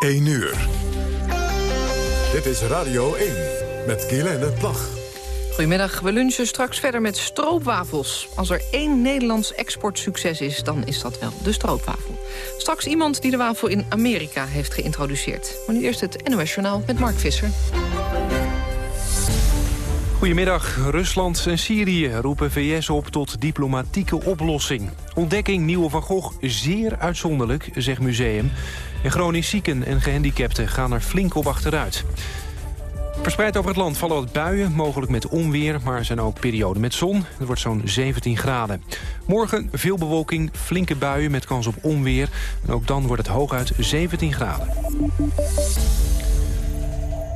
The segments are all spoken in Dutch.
1 uur. Dit is Radio 1 met Guylaine Plag. Goedemiddag, we lunchen straks verder met stroopwafels. Als er één Nederlands exportsucces is, dan is dat wel de stroopwafel. Straks iemand die de wafel in Amerika heeft geïntroduceerd. Maar nu eerst het NOS Journaal met Mark Visser. Goedemiddag. Rusland en Syrië roepen VS op tot diplomatieke oplossing. Ontdekking Nieuwe van Gogh zeer uitzonderlijk, zegt museum. En chronisch zieken en gehandicapten gaan er flink op achteruit. Verspreid over het land vallen wat buien, mogelijk met onweer... maar er zijn ook perioden met zon. Het wordt zo'n 17 graden. Morgen veel bewolking, flinke buien met kans op onweer. En ook dan wordt het hooguit 17 graden.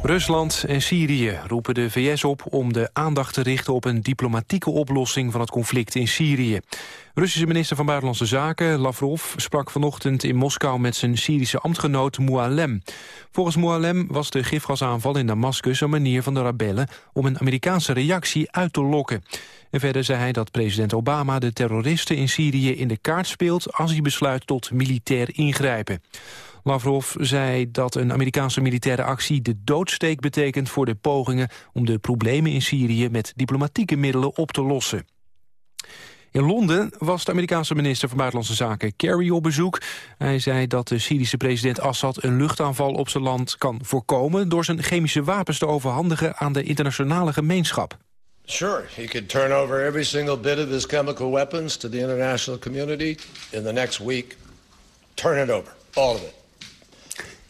Rusland en Syrië roepen de VS op om de aandacht te richten op een diplomatieke oplossing van het conflict in Syrië. Russische minister van Buitenlandse Zaken, Lavrov, sprak vanochtend in Moskou met zijn Syrische ambtgenoot Moualem. Volgens Moualem was de gifgasaanval in Damascus een manier van de rebellen om een Amerikaanse reactie uit te lokken. En verder zei hij dat president Obama de terroristen in Syrië in de kaart speelt als hij besluit tot militair ingrijpen. Lavrov zei dat een Amerikaanse militaire actie de doodsteek betekent voor de pogingen om de problemen in Syrië met diplomatieke middelen op te lossen. In Londen was de Amerikaanse minister van Buitenlandse Zaken Kerry op bezoek. Hij zei dat de Syrische president Assad een luchtaanval op zijn land kan voorkomen... door zijn chemische wapens te overhandigen aan de internationale gemeenschap. Sure, he could turn over every single bit of his chemical weapons to the international community in the next week. Turn it over, all of it.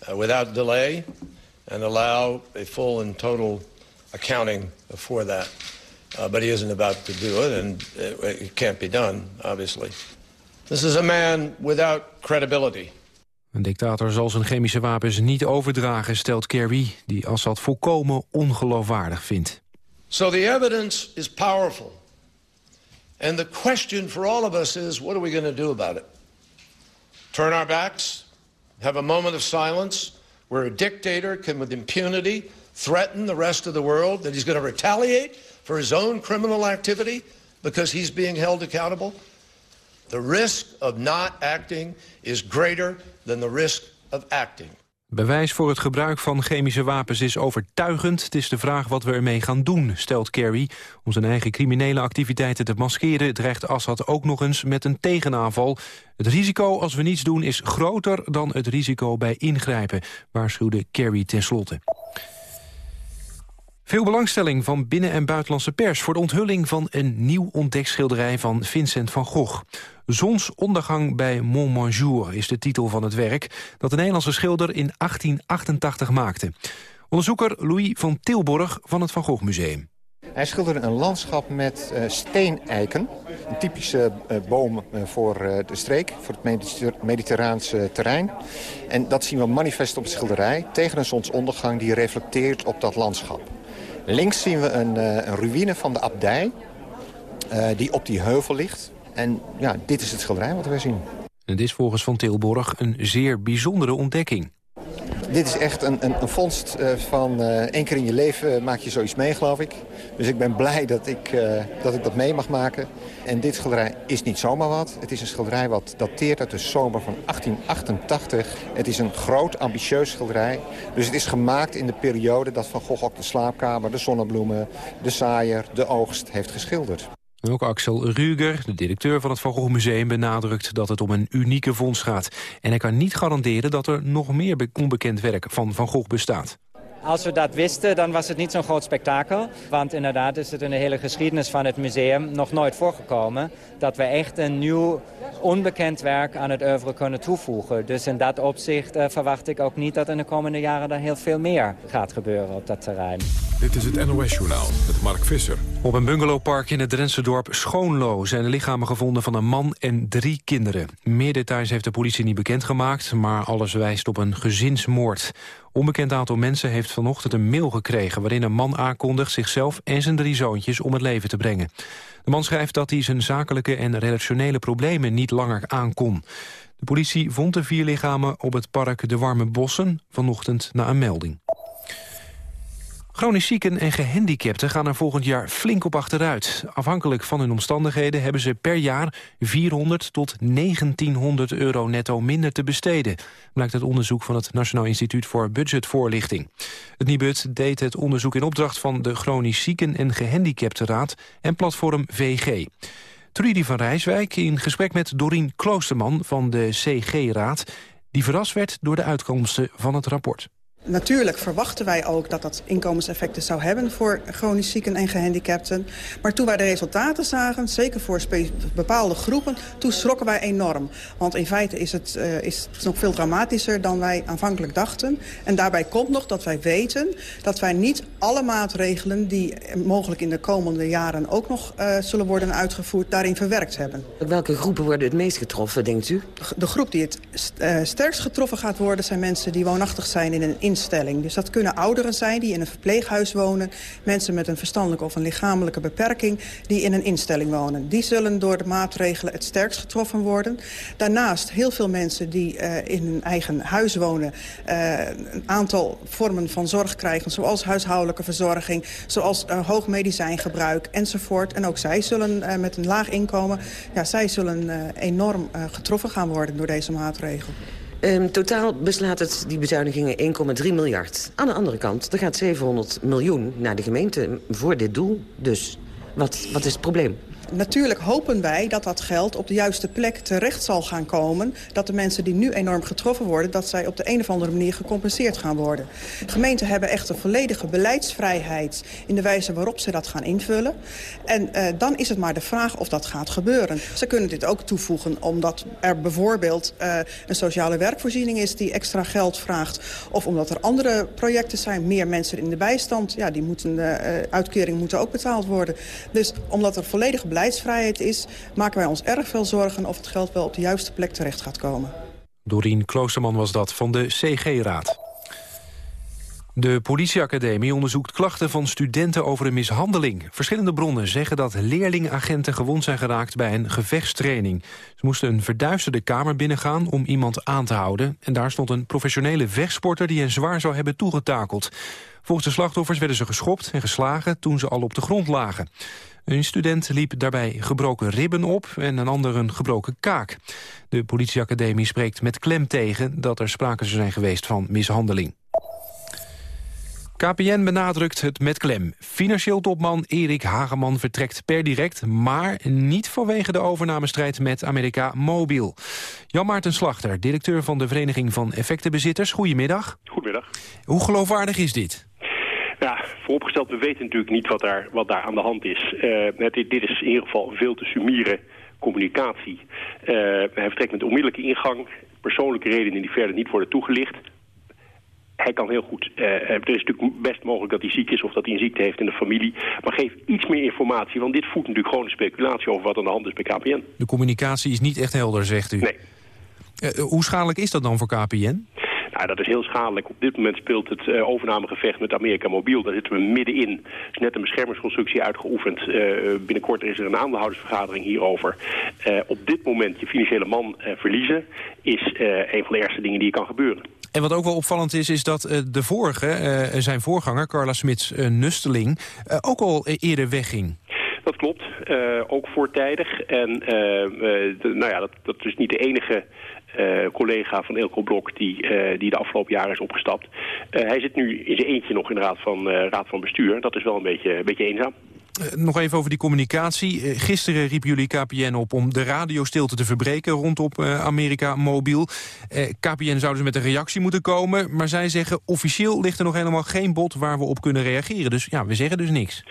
Uh, without delay and allow a full and total accounting for that. Uh, but he isn't about to do it, and it, it can't be done, obviously. This is a man without credibility. Een dictator zal zijn chemische wapens niet overdragen, stelt Kerry... die Assad volkomen ongeloofwaardig vindt. So the evidence is powerful. And the question for all of us is, what are we going to do about it? Turn our backs? Have a moment of silence where a dictator can with impunity threaten the rest of the world that he's going to retaliate for his own criminal activity because he's being held accountable? The risk of not acting is greater than the risk of acting. Bewijs voor het gebruik van chemische wapens is overtuigend. Het is de vraag wat we ermee gaan doen, stelt Kerry. Om zijn eigen criminele activiteiten te maskeren... dreigt Assad ook nog eens met een tegenaanval. Het risico als we niets doen is groter dan het risico bij ingrijpen... waarschuwde Kerry tenslotte. Veel belangstelling van binnen- en buitenlandse pers... voor de onthulling van een nieuw ontdekschilderij van Vincent van Gogh. Zonsondergang bij Montmajour is de titel van het werk... dat de Nederlandse schilder in 1888 maakte. Onderzoeker Louis van Tilborg van het Van Gogh Museum. Hij schilderde een landschap met uh, steeneiken. Een typische uh, boom uh, voor de streek, voor het mediterraanse terrein. En dat zien we manifest op het schilderij tegen een zonsondergang die reflecteert op dat landschap. Links zien we een, een ruïne van de abdij die op die heuvel ligt. En ja, dit is het schilderij wat we zien. Het is volgens Van Tilborg een zeer bijzondere ontdekking. Dit is echt een, een, een vondst uh, van uh, één keer in je leven maak je zoiets mee, geloof ik. Dus ik ben blij dat ik, uh, dat ik dat mee mag maken. En dit schilderij is niet zomaar wat. Het is een schilderij wat dateert uit de zomer van 1888. Het is een groot, ambitieus schilderij. Dus het is gemaakt in de periode dat Van Gogh ook de slaapkamer, de zonnebloemen, de saaier, de oogst heeft geschilderd. Ook Axel Ruger, de directeur van het Van Gogh Museum... benadrukt dat het om een unieke vondst gaat. En hij kan niet garanderen dat er nog meer onbekend werk van Van Gogh bestaat. Als we dat wisten, dan was het niet zo'n groot spektakel. Want inderdaad is het in de hele geschiedenis van het museum nog nooit voorgekomen... dat we echt een nieuw, onbekend werk aan het oeuvre kunnen toevoegen. Dus in dat opzicht uh, verwacht ik ook niet dat in de komende jaren... er heel veel meer gaat gebeuren op dat terrein. Dit is het NOS-journaal met Mark Visser. Op een bungalowpark in het Drentse dorp Schoonlo... zijn de lichamen gevonden van een man en drie kinderen. Meer details heeft de politie niet bekendgemaakt... maar alles wijst op een gezinsmoord. Onbekend aantal mensen heeft vanochtend een mail gekregen... waarin een man aankondigt zichzelf en zijn drie zoontjes om het leven te brengen. De man schrijft dat hij zijn zakelijke en relationele problemen niet langer aankon. De politie vond de vier lichamen op het park De Warme Bossen... vanochtend na een melding. Chronisch zieken en gehandicapten gaan er volgend jaar flink op achteruit. Afhankelijk van hun omstandigheden hebben ze per jaar 400 tot 1900 euro netto minder te besteden. Blijkt uit onderzoek van het Nationaal Instituut voor Budgetvoorlichting. Het NIBUD deed het onderzoek in opdracht van de Chronisch Zieken en Gehandicaptenraad en platform VG. Trudy van Rijswijk in gesprek met Dorien Kloosterman van de CG-raad... die verrast werd door de uitkomsten van het rapport. Natuurlijk verwachten wij ook dat dat inkomenseffecten zou hebben voor chronisch zieken en gehandicapten. Maar toen wij de resultaten zagen, zeker voor bepaalde groepen, toen schrokken wij enorm. Want in feite is het, uh, is het nog veel dramatischer dan wij aanvankelijk dachten. En daarbij komt nog dat wij weten dat wij niet alle maatregelen die mogelijk in de komende jaren ook nog uh, zullen worden uitgevoerd, daarin verwerkt hebben. Welke groepen worden het meest getroffen, denkt u? De groep die het uh, sterkst getroffen gaat worden zijn mensen die woonachtig zijn in een instelling. Dus dat kunnen ouderen zijn die in een verpleeghuis wonen. Mensen met een verstandelijke of een lichamelijke beperking die in een instelling wonen. Die zullen door de maatregelen het sterkst getroffen worden. Daarnaast heel veel mensen die uh, in hun eigen huis wonen... Uh, een aantal vormen van zorg krijgen, zoals huishoudelijke verzorging... zoals uh, hoog medicijngebruik enzovoort. En ook zij zullen met een laag inkomen... Ja, zij zullen enorm getroffen gaan worden door deze maatregel. Um, totaal beslaat het die bezuinigingen 1,3 miljard. Aan de andere kant, er gaat 700 miljoen naar de gemeente voor dit doel. Dus wat, wat is het probleem? Natuurlijk hopen wij dat dat geld op de juiste plek terecht zal gaan komen. Dat de mensen die nu enorm getroffen worden... dat zij op de een of andere manier gecompenseerd gaan worden. Gemeenten hebben echt een volledige beleidsvrijheid... in de wijze waarop ze dat gaan invullen. En uh, dan is het maar de vraag of dat gaat gebeuren. Ze kunnen dit ook toevoegen omdat er bijvoorbeeld uh, een sociale werkvoorziening is... die extra geld vraagt. Of omdat er andere projecten zijn. Meer mensen in de bijstand. Ja, die moeten, uh, uitkeringen moeten ook betaald worden. Dus omdat er volledige beleidsvrijheid is... maken wij ons erg veel zorgen of het geld wel op de juiste plek terecht gaat komen. Dorien Kloosterman was dat van de CG-raad. De politieacademie onderzoekt klachten van studenten over een mishandeling. Verschillende bronnen zeggen dat leerlingagenten gewond zijn geraakt bij een gevechtstraining. Ze moesten een verduisterde kamer binnengaan om iemand aan te houden. En daar stond een professionele vechtsporter die hen zwaar zou hebben toegetakeld. Volgens de slachtoffers werden ze geschopt en geslagen toen ze al op de grond lagen. Een student liep daarbij gebroken ribben op en een ander een gebroken kaak. De politieacademie spreekt met klem tegen dat er sprake zou zijn geweest van mishandeling. KPN benadrukt het met klem. Financieel topman Erik Hageman vertrekt per direct... maar niet vanwege de overnamestrijd met Amerika Mobiel. Jan Maarten Slachter, directeur van de Vereniging van Effectenbezitters. Goedemiddag. Goedemiddag. Hoe geloofwaardig is dit? Ja, vooropgesteld, we weten natuurlijk niet wat daar, wat daar aan de hand is. Uh, dit, dit, is in ieder geval veel te summiere communicatie. Uh, hij vertrekt met onmiddellijke ingang. Persoonlijke redenen die verder niet worden toegelicht. Hij kan heel goed... Uh, er is natuurlijk best mogelijk dat hij ziek is of dat hij een ziekte heeft in de familie. Maar geef iets meer informatie, want dit voedt natuurlijk gewoon een speculatie over wat aan de hand is bij KPN. De communicatie is niet echt helder, zegt u. Nee. hoe schadelijk is dat dan voor KPN? Nou, dat is heel schadelijk. Op dit moment speelt het uh, overnamegevecht met Amerika Mobiel. Daar zitten we middenin. Er is net een beschermingsconstructie uitgeoefend. Uh, binnenkort is er een aandeelhoudersvergadering hierover. Uh, op dit moment je financiële man verliezen is een van de ergste dingen die kan gebeuren. En wat ook wel opvallend is, is dat de vorige, zijn voorganger, Carla Smits-Nusteling, ook al eerder wegging. Dat klopt, ook voortijdig. En de, nou ja, dat, dat is niet de enige uh, collega van Elko Blok die, uh, die de afgelopen jaren is opgestapt. Uh, hij zit nu in zijn eentje nog in de raad van, raad van bestuur. Dat is wel een beetje, een beetje eenzaam. nog even over die communicatie. gisteren riep jullie KPN op om de radiostilte te verbreken rondom Amerika Mobiel. KPN zouden ze met een reactie moeten komen, maar zij zeggen officieel ligt er nog helemaal geen bod waar we op kunnen reageren. Dus ja, we zeggen dus niks.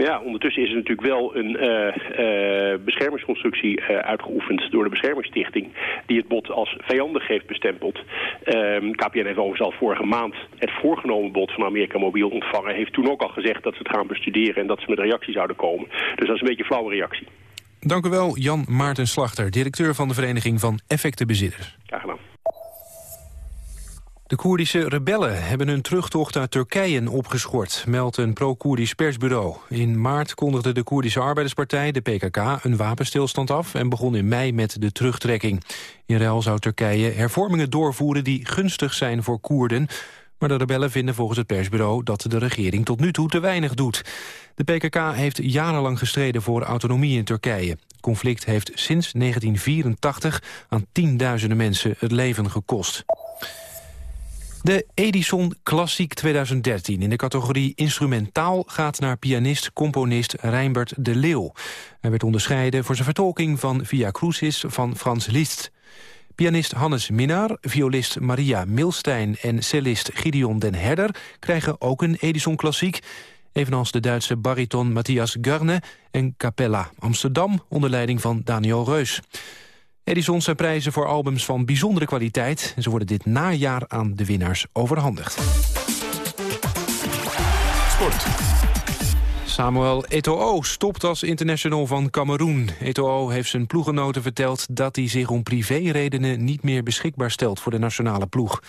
Maar ja, ondertussen is er natuurlijk wel een uh, uh, beschermingsconstructie uh, uitgeoefend door de Beschermingsstichting, die het bod als vijandig heeft bestempeld. Ehm, KPN heeft overigens al vorige maand het voorgenomen bod van Amerika Mobiel ontvangen. Heeft toen ook al gezegd dat ze het gaan bestuderen en dat ze met een reactie zouden komen. Dus dat is een beetje een flauwe reactie. Dank u wel, Jan Maarten Slachter, directeur van de Vereniging van Effectenbezitters. De Koerdische rebellen hebben hun terugtocht uit Turkije opgeschort, meldt een pro-Koerdisch persbureau. In maart kondigde de Koerdische Arbeiderspartij, de PKK, een wapenstilstand af en begon in mei met de terugtrekking. In ruil zou Turkije hervormingen doorvoeren die gunstig zijn voor Koerden. Maar de rebellen vinden volgens het persbureau dat de regering tot nu toe te weinig doet. De PKK heeft jarenlang gestreden voor autonomie in Turkije. Het conflict heeft sinds 1984 aan tienduizenden mensen het leven gekost. De Edison Klassiek 2013 in de categorie instrumentaal gaat naar pianist-componist Rijnbert de Leeuw. Hij werd onderscheiden voor zijn vertolking van Via Crucis van Frans Liszt. Pianist Hannes Minnar, violist Maria Milstein en cellist Gideon den Herder krijgen ook een Edison Klassiek. Evenals de Duitse bariton Matthias Garne en Capella Amsterdam onder leiding van Daniel Reus. Edison zijn prijzen voor albums van bijzondere kwaliteit. En ze worden dit najaar aan de winnaars overhandigd. Sport. Samuel Eto'o stopt als international van Cameroen. Eto'o heeft zijn ploegenoten verteld dat hij zich om privéredenen niet meer beschikbaar stelt voor de nationale ploeg.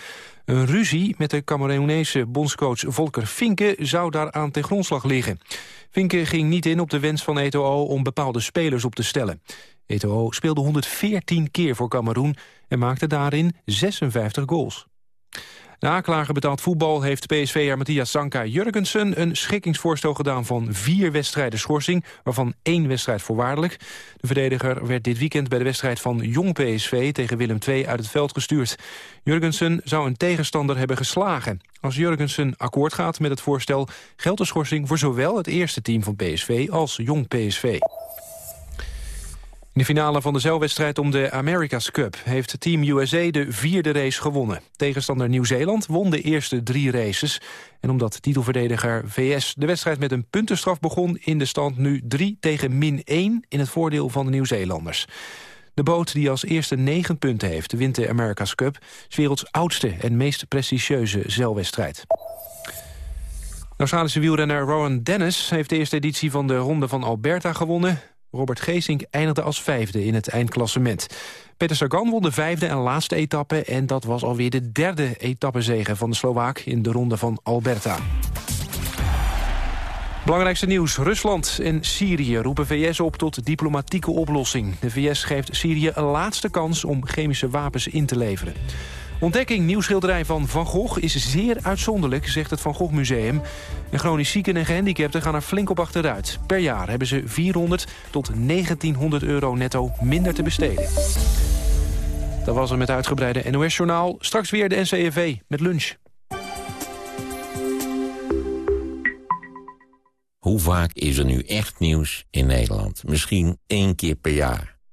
Een ruzie met de Cameroenese bondscoach Volker Finke zou daaraan ten grondslag liggen. Finke ging niet in op de wens van Eto'o om bepaalde spelers op te stellen. Eto'o speelde 114 keer voor Cameroen en maakte daarin 56 goals. De aanklager betaald voetbal heeft PSV'er Matthias Sanka Jurgensen... een schikkingsvoorstel gedaan van vier wedstrijden schorsing... waarvan één wedstrijd voorwaardelijk. De verdediger werd dit weekend bij de wedstrijd van Jong PSV... tegen Willem II uit het veld gestuurd. Jurgensen zou een tegenstander hebben geslagen. Als Jurgensen akkoord gaat met het voorstel... geldt de schorsing voor zowel het eerste team van PSV als Jong PSV. In de finale van de zeilwedstrijd om de America's Cup... heeft Team USA de vierde race gewonnen. Tegenstander Nieuw-Zeeland won de eerste drie races. En omdat titelverdediger VS de wedstrijd met een puntenstraf begon... in de stand nu 3 tegen min 1 in het voordeel van de Nieuw-Zeelanders. De boot die als eerste negen punten heeft, wint de America's Cup... is werelds oudste en meest prestigieuze zeilwedstrijd. Australische wielrenner Rowan Dennis heeft de eerste editie van de Ronde van Alberta gewonnen. Robert Geesink eindigde als vijfde in het eindklassement. Peter Sagan won de vijfde en laatste etappe... en dat was alweer de derde etappezege van de Slovaak in de ronde van Alberta. Belangrijkste nieuws. Rusland en Syrië roepen VS op tot diplomatieke oplossing. De VS geeft Syrië een laatste kans om chemische wapens in te leveren. Ontdekking nieuw schilderij van Van Gogh is zeer uitzonderlijk, zegt het Van Gogh Museum. En chronisch zieken en gehandicapten gaan er flink op achteruit. Per jaar hebben ze 400 tot 1900 euro netto minder te besteden. Dat was er met uitgebreide NOS-journaal. Straks weer de NCRV met lunch. Hoe vaak is er nu echt nieuws in Nederland? Misschien één keer per jaar.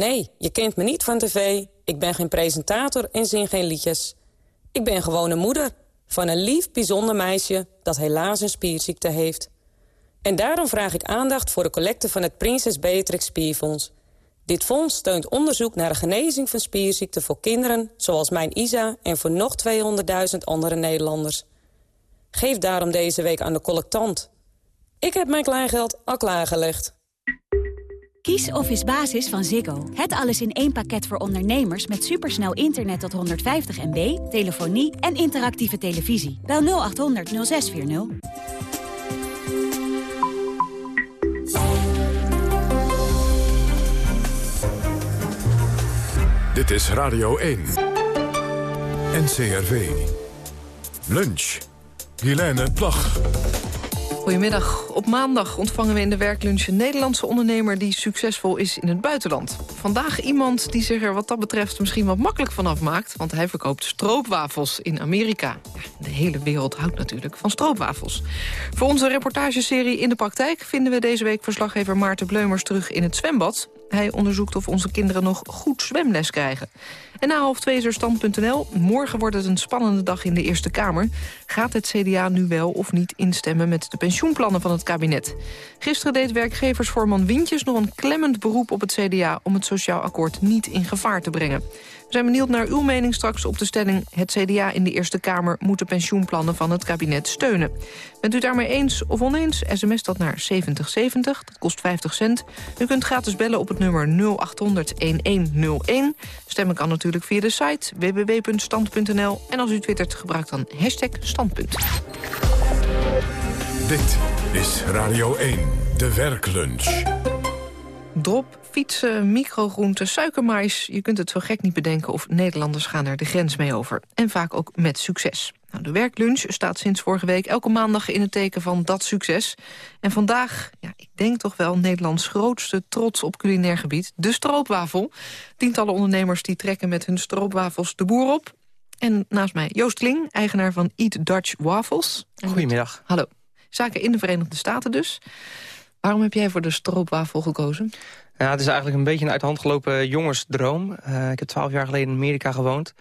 Nee, je kent me niet van tv. Ik ben geen presentator en zing geen liedjes. Ik ben gewoon moeder van een lief, bijzonder meisje... dat helaas een spierziekte heeft. En daarom vraag ik aandacht voor de collecte van het Prinses Beatrix Spierfonds. Dit fonds steunt onderzoek naar de genezing van spierziekten voor kinderen... zoals mijn Isa en voor nog 200.000 andere Nederlanders. Geef daarom deze week aan de collectant. Ik heb mijn kleingeld al klaargelegd. Kies Office Basis van Ziggo. Het alles in één pakket voor ondernemers met supersnel internet tot 150 MB, telefonie en interactieve televisie. Bel 0800 0640. Dit is Radio 1. NCRV. Lunch. Guilaine Plag. Goedemiddag. Op maandag ontvangen we in de werklunch een Nederlandse ondernemer die succesvol is in het buitenland. Vandaag iemand die zich er wat dat betreft misschien wat makkelijk vanaf maakt, want hij verkoopt stroopwafels in Amerika. Ja, de hele wereld houdt natuurlijk van stroopwafels. Voor onze reportageserie In de Praktijk vinden we deze week verslaggever Maarten Bleumers terug in het zwembad. Hij onderzoekt of onze kinderen nog goed zwemles krijgen. En na half twee stand.nl. Morgen wordt het een spannende dag in de Eerste Kamer. Gaat het CDA nu wel of niet instemmen met de pensioenplannen van het kabinet? Gisteren deed werkgeversvoorman Wintjes nog een klemmend beroep op het CDA... om het sociaal akkoord niet in gevaar te brengen. We zijn benieuwd naar uw mening straks op de stelling... het CDA in de Eerste Kamer moet de pensioenplannen van het kabinet steunen. Bent u daarmee eens of oneens, sms dat naar 7070, dat kost 50 cent. U kunt gratis bellen op het nummer 0800-1101. Stemmen kan natuurlijk via de site www.stand.nl. En als u twittert, gebruik dan hashtag standpunt. Dit is Radio 1, de werklunch. Drop, fietsen, microgroenten, suikermais. Je kunt het zo gek niet bedenken of Nederlanders gaan er de grens mee over. En vaak ook met succes. Nou, de werklunch staat sinds vorige week elke maandag in het teken van dat succes. En vandaag, ja, ik denk toch wel Nederlands grootste trots op culinair gebied... de stroopwafel. Tientallen ondernemers die trekken met hun stroopwafels de boer op. En naast mij Joost Kling, eigenaar van Eat Dutch Waffles. Goedemiddag. Hallo. Zaken in de Verenigde Staten dus. Waarom heb jij voor de stroopwafel gekozen? Ja, het is eigenlijk een beetje een uit de hand gelopen jongensdroom. Uh, ik heb twaalf jaar geleden in Amerika gewoond.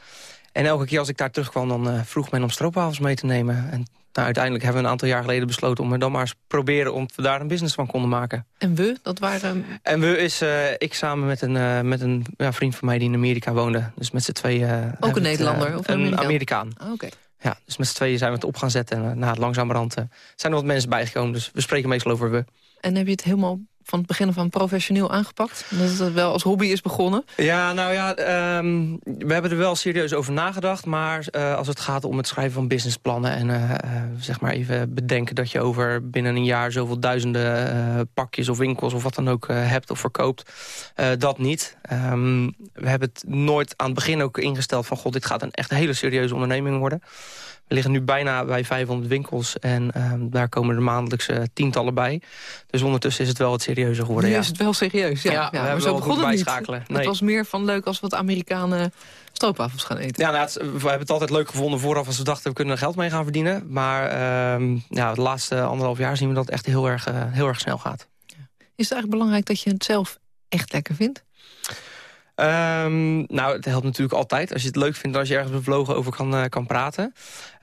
En elke keer als ik daar terugkwam, dan uh, vroeg men om stroopwafels mee te nemen. En nou, uiteindelijk hebben we een aantal jaar geleden besloten... om er dan maar eens proberen om we daar een business van konden maken. En we, dat waren... En we is uh, ik samen met een, met een ja, vriend van mij die in Amerika woonde. Dus met z'n tweeën... Ook een Nederlander? of een Amerikaan. Amerikaan. Ah, Oké. Ja, dus met z'n tweeën zijn we het op gaan zetten. En na het langzamerhand zijn er wat mensen bijgekomen. Dus we spreken meestal over we. En heb je het helemaal van het begin van professioneel aangepakt? Dat het wel als hobby is begonnen? Ja, nou ja, um, we hebben er wel serieus over nagedacht. Maar uh, als het gaat om het schrijven van businessplannen... en uh, uh, zeg maar even bedenken dat je over binnen een jaar... zoveel duizenden pakjes of winkels of wat dan ook hebt of verkoopt... dat niet. Um, we hebben het nooit aan het begin ook ingesteld van... god, dit gaat een echt hele serieuze onderneming worden. We liggen nu bijna bij 500 winkels en um, daar komen er maandelijks uh, tientallen bij. Dus ondertussen is het wel wat serieuzer geworden. Nu ja. is het wel serieus, ja. ja, ja maar zo begon het niet. Nee. Het was meer van leuk als wat Amerikanen stroopwafels gaan eten. Ja, nou, het, we hebben het altijd leuk gevonden vooraf als we dachten we kunnen er geld mee gaan verdienen. Maar um, ja, de laatste anderhalf jaar zien we dat het echt heel erg, uh, heel erg snel gaat. Is het eigenlijk belangrijk dat je het zelf echt lekker vindt? Um, nou, het helpt natuurlijk altijd. Als je het leuk vindt, als je ergens bevlogen over kan, uh, kan praten.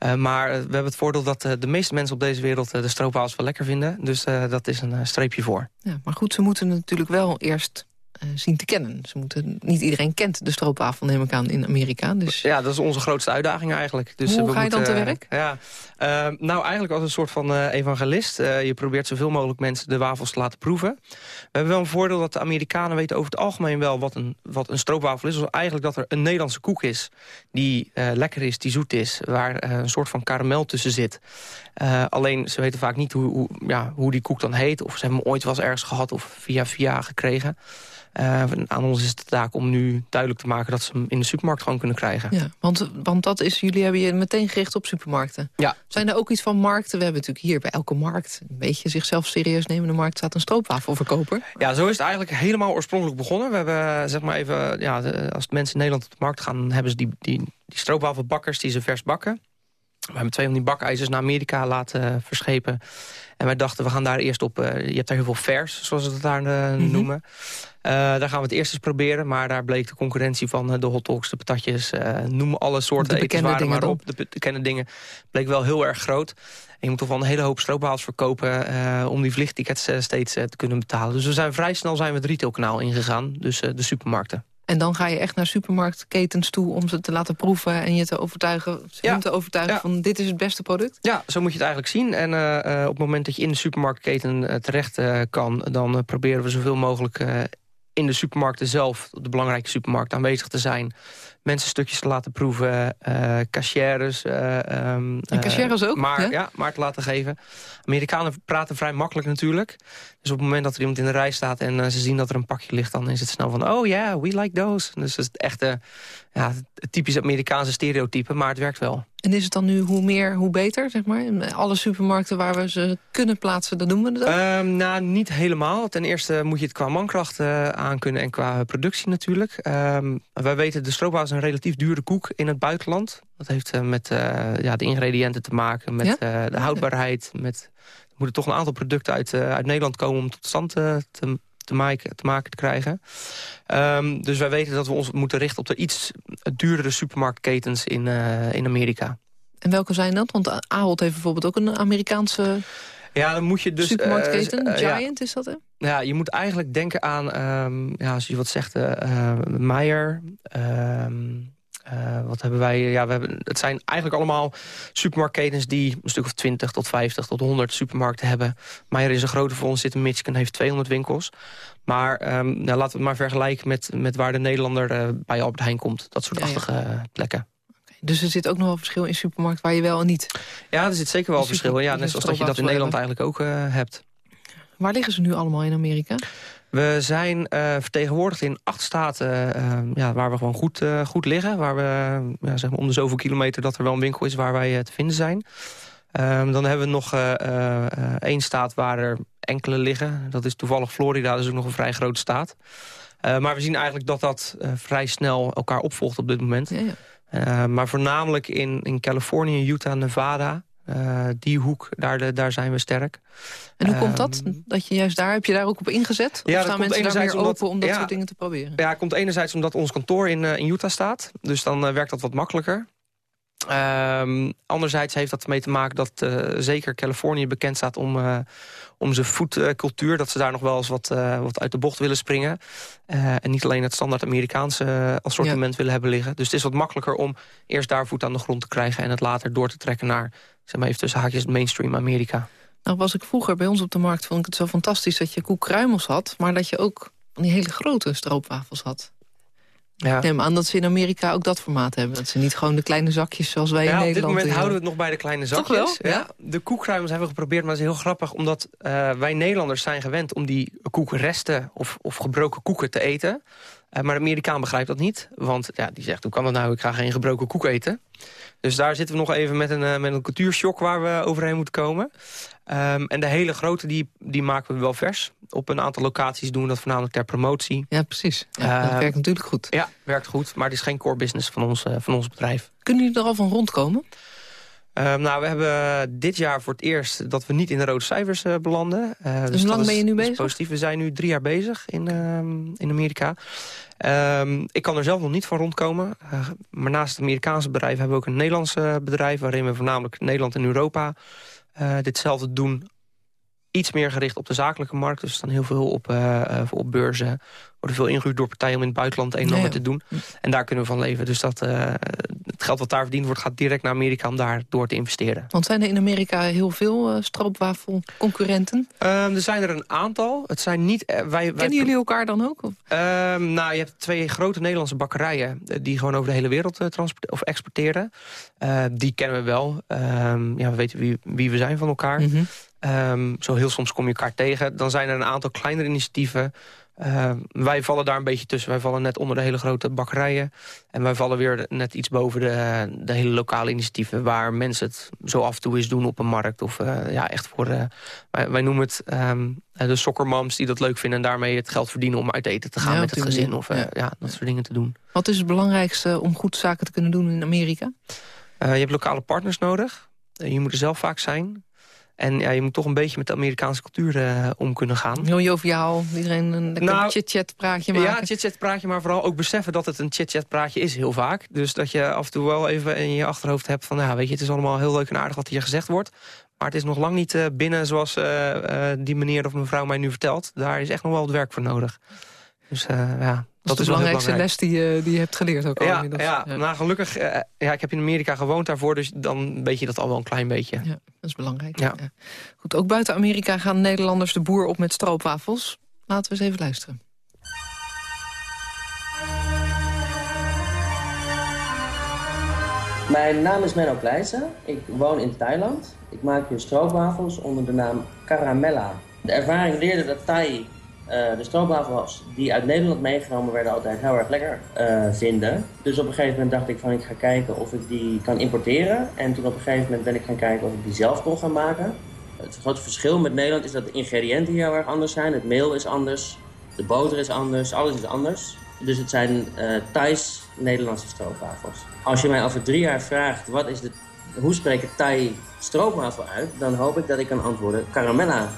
Uh, maar we hebben het voordeel dat de meeste mensen op deze wereld de stroopwafels wel lekker vinden. Dus dat is een streepje voor. Ja, maar goed, ze moeten natuurlijk wel eerst zien te kennen. Ze moeten, niet iedereen kent de stroopwafel, neem ik aan, in Amerika. Dus... Ja, dat is onze grootste uitdaging eigenlijk. Dus, Hoe we ga je moeten, dan te werk? Ja, uh, nou, eigenlijk als een soort van uh, evangelist. je probeert zoveel mogelijk mensen de wafels te laten proeven. We hebben wel een voordeel dat de Amerikanen weten over het algemeen wel... wat een, wat een stroopwafel is. Dus eigenlijk dat er een Nederlandse koek is die lekker is, die zoet is... waar een soort van karamel tussen zit. Alleen, ze weten vaak niet hoe, hoe, ja, hoe die koek dan heet... of ze hebben hem ooit wel eens ergens gehad of via via gekregen... Uh, aan ons is het de taak om nu duidelijk te maken... dat ze hem in de supermarkt gewoon kunnen krijgen. Ja, want, want dat is, jullie hebben je meteen gericht op supermarkten. Ja. Zijn er ook iets van markten? We hebben natuurlijk hier bij elke markt... een beetje zichzelf serieus nemende markt... staat een stroopwafelverkoper. Ja, zo is het eigenlijk helemaal oorspronkelijk begonnen. We hebben, zeg maar even... Ja, de, als mensen in Nederland op de markt gaan... hebben ze die, die, die stroopwafelbakkers die ze vers bakken. We hebben twee van die bakijzers naar Amerika laten verschepen. En wij dachten, we gaan daar eerst op... Uh, je hebt daar heel veel vers, zoals ze het daar uh, mm -hmm. noemen. Uh, daar gaan we het eerst eens proberen. Maar daar bleek de concurrentie van de hotdogs, de patatjes... noem alle soorten dingen maar op. De bekende dingen bleek wel heel erg groot. En je moet toch wel een hele hoop stroopwafels verkopen... om die vliegtickets steeds te kunnen betalen. Dus we zijn vrij snel zijn we het retailkanaal ingegaan. Dus de supermarkten. En dan ga je echt naar supermarktketens toe om ze te laten proeven... en je te overtuigen, ja. te overtuigen ja. van dit is het beste product? Ja, zo moet je het eigenlijk zien. En uh, op het moment dat je in de supermarktketen uh, terecht uh, kan... dan proberen we zoveel mogelijk in de supermarkten zelf... de belangrijke supermarkt aanwezig te zijn mensen stukjes te laten proeven, uh, cashiers. Uh, um, en cashiers ook? Maar, ja? ja, maar te laten geven. Amerikanen praten vrij makkelijk natuurlijk. Dus op het moment dat er iemand in de rij staat en ze zien dat er een pakje ligt... dan is het snel van, oh ja, yeah, we like those. Dus dat is het echte, ja, het typisch Amerikaanse stereotype, maar het werkt wel. En is het dan nu hoe meer, hoe beter, zeg maar? In alle supermarkten waar we ze kunnen plaatsen, dan doen we het? Um, nou, niet helemaal. Ten eerste moet je het qua mankracht uh, aankunnen en qua productie natuurlijk. Um, wij weten, de stroopwafel is een relatief dure koek in het buitenland. Dat heeft uh, met uh, ja, de ingrediënten te maken, met ja? de houdbaarheid. Met, er moeten toch een aantal producten uit, uit Nederland komen om tot stand te, te te maken te, maken te krijgen. Ehm, dus wij weten dat we ons moeten richten op de iets duurdere supermarktketens in, in Amerika. En welke zijn dat? Want Ahold heeft bijvoorbeeld ook een Amerikaanse... Ja, dan moet je dus... Supermarktketen, Giant is dat, hè? Ja, je moet eigenlijk denken aan, um, ja, als je wat zegt, uh, Meijer... Um, uh, wat hebben wij? Ja, we hebben, het zijn eigenlijk allemaal supermarktketens die een stuk of 20 tot 50 tot 100 supermarkten hebben. Meijer is een grote voor ons, zit in Michigan, heeft 200 winkels. Maar um, nou, laten we het maar vergelijken met, met waar de Nederlander uh, bij Albert Heijn komt. Dat soort ja, achtige ja. plekken. Dus er zit ook nog wel verschil in supermarkt waar je wel en niet? Ja, er zit zeker wel verschil. Ja, net zoals dat je dat in Nederland eigenlijk ook uh, hebt. Waar liggen ze nu allemaal in Amerika? We zijn uh, vertegenwoordigd in acht staten uh, ja, waar we gewoon goed, goed liggen. Waar we ja, zeg maar om de zoveel kilometer dat er wel een winkel is waar wij te vinden zijn. Um, dan hebben we nog één staat waar er enkele liggen. Dat is toevallig Florida, dat is ook nog een vrij grote staat. maar we zien eigenlijk dat dat vrij snel elkaar opvolgt op dit moment. Ja, ja. Maar voornamelijk in, in Californië, Utah, Nevada... Uh, die hoek, daar, de, daar zijn we sterk. En hoe komt dat? Ehm, dat je juist daar, heb je daar ook op ingezet? Of ja, staan mensen daar meer omdat, open om dat ja, soort dingen te proberen? Ja, het komt enerzijds omdat ons kantoor in, uh, in Utah staat. Dus dan uh, werkt dat wat makkelijker. Um, anderzijds heeft dat ermee te maken dat uh, zeker Californië bekend staat om, uh, om zijn foodcultuur. Dat ze daar nog wel eens wat, uh, wat uit de bocht willen springen. en niet alleen het standaard Amerikaanse assortiment ja. willen hebben liggen. Dus het is wat makkelijker om eerst daar voet aan de grond te krijgen... en het later door te trekken naar, zeg maar even tussen haakjes, mainstream Amerika. Nou was ik vroeger bij ons op de markt, vond ik het zo fantastisch... dat je koekkruimels had, maar dat je ook die hele grote stroopwafels had. Ja. Ik neem aan dat ze in Amerika ook dat formaat hebben. Dat ze niet gewoon de kleine zakjes zoals wij ja, in Nederland... op dit moment houden we het nog bij de kleine zakjes. Toch wel? Ja. De koekruimels hebben we geprobeerd, maar het is heel grappig... omdat uh, wij Nederlanders zijn gewend om die koekresten of, of gebroken koeken te eten. Uh, maar de Amerikaan begrijpt dat niet. Want ja, die zegt, hoe kan dat nou? Ik ga geen gebroken koek eten. Dus daar zitten we nog even met een, uh, met een cultuurshock waar we overheen moeten komen. Um, en de hele grote, die, die maken we wel vers. Op een aantal locaties doen we dat voornamelijk ter promotie. Ja, precies. Ja, dat werkt natuurlijk goed. Ja, werkt goed. Maar het is geen core business van ons, uh, van ons bedrijf. Kunnen jullie er al van rondkomen? Um, nou, we hebben dit jaar voor het eerst dat we niet in de rode cijfers uh, belanden. Uh, dus, dus hoe lang ben je nu bezig? Positief. We zijn nu drie jaar bezig in, um, in Amerika. Um, ik kan er zelf nog niet van rondkomen. Maar naast het Amerikaanse bedrijf hebben we ook een Nederlands bedrijf... waarin we voornamelijk Nederland en Europa ditzelfde doen iets meer gericht op de zakelijke markt. Dus staan heel veel op, uh, op beurzen. worden veel ingehuurd door partijen om in het buitenland een en ander te doen. En daar kunnen we van leven. Dus dat, uh, het geld wat daar verdiend wordt gaat direct naar Amerika om daar door te investeren. Want zijn er in Amerika heel veel uh, stroopwafelconcurrenten? Um, er zijn er een aantal. Het zijn niet, wij, wij Kennen jullie elkaar dan ook? Of? Um, nou, je hebt twee grote Nederlandse bakkerijen... die gewoon over de hele wereld of exporteren. die kennen we wel. Um, ja, we weten wie, wie we zijn van elkaar. Mm -hmm. Um, zo heel soms kom je elkaar tegen. Dan zijn er een aantal kleinere initiatieven. Uh, wij vallen daar een beetje tussen. Wij vallen net onder de hele grote bakkerijen. En wij vallen weer net iets boven de, de hele lokale initiatieven... waar mensen het zo af en toe eens doen op een markt. Of uh, ja, echt voor... Uh, wij, wij, noemen het um, de sokkermams die dat leuk vinden... en daarmee het geld verdienen om uit eten te gaan ja, met het gezin. Of ja. ja. dat soort dingen te doen. Wat is het belangrijkste om goed zaken te kunnen doen in Amerika? je hebt lokale partners nodig. je moet er zelf vaak zijn. En ja, je moet toch een beetje met de Amerikaanse cultuur uh, om kunnen gaan. Heel joviaal, iedereen een nou, chit-chat praatje maken. Ja, chit-chat praatje, maar vooral ook beseffen dat het een chit-chat praatje is heel vaak. Dus dat je af en toe wel even in je achterhoofd hebt van... ja, weet je, het is allemaal heel leuk en aardig wat hier gezegd wordt. Maar het is nog lang niet uh, binnen zoals uh, die meneer of mevrouw mij nu vertelt. Daar is echt nog wel wat werk voor nodig. Dus ja, dat, is de belangrijkste les die je, die je hebt geleerd ook al ja, ja, ja, nou gelukkig, uh, ja, ik heb in Amerika gewoond daarvoor, dus dan weet je dat al wel een klein beetje. Ja, dat is belangrijk. Ja. ja. Goed, ook buiten Amerika gaan Nederlanders de boer op met stroopwafels. Laten we eens even luisteren. Mijn naam is Menno Kleijsen. Ik woon in Thailand. Ik maak hier stroopwafels onder de naam Caramella. De ervaring leerde dat Thai de stroopwafels die uit Nederland meegenomen werden altijd heel erg lekker uh, vinden. Dus op een gegeven moment dacht ik van ik ga kijken of ik die kan importeren. En toen op een gegeven moment ben ik gaan kijken of ik die zelf kon gaan maken. Het grote verschil met Nederland is dat de ingrediënten heel erg anders zijn. Het meel is anders, de boter is anders, alles is anders. Dus het zijn uh, Thais Nederlandse stroopwafels. Als je mij over drie jaar vraagt wat is de, hoe spreek ik Thai stroopwafel uit, dan hoop ik dat ik kan antwoorden caramella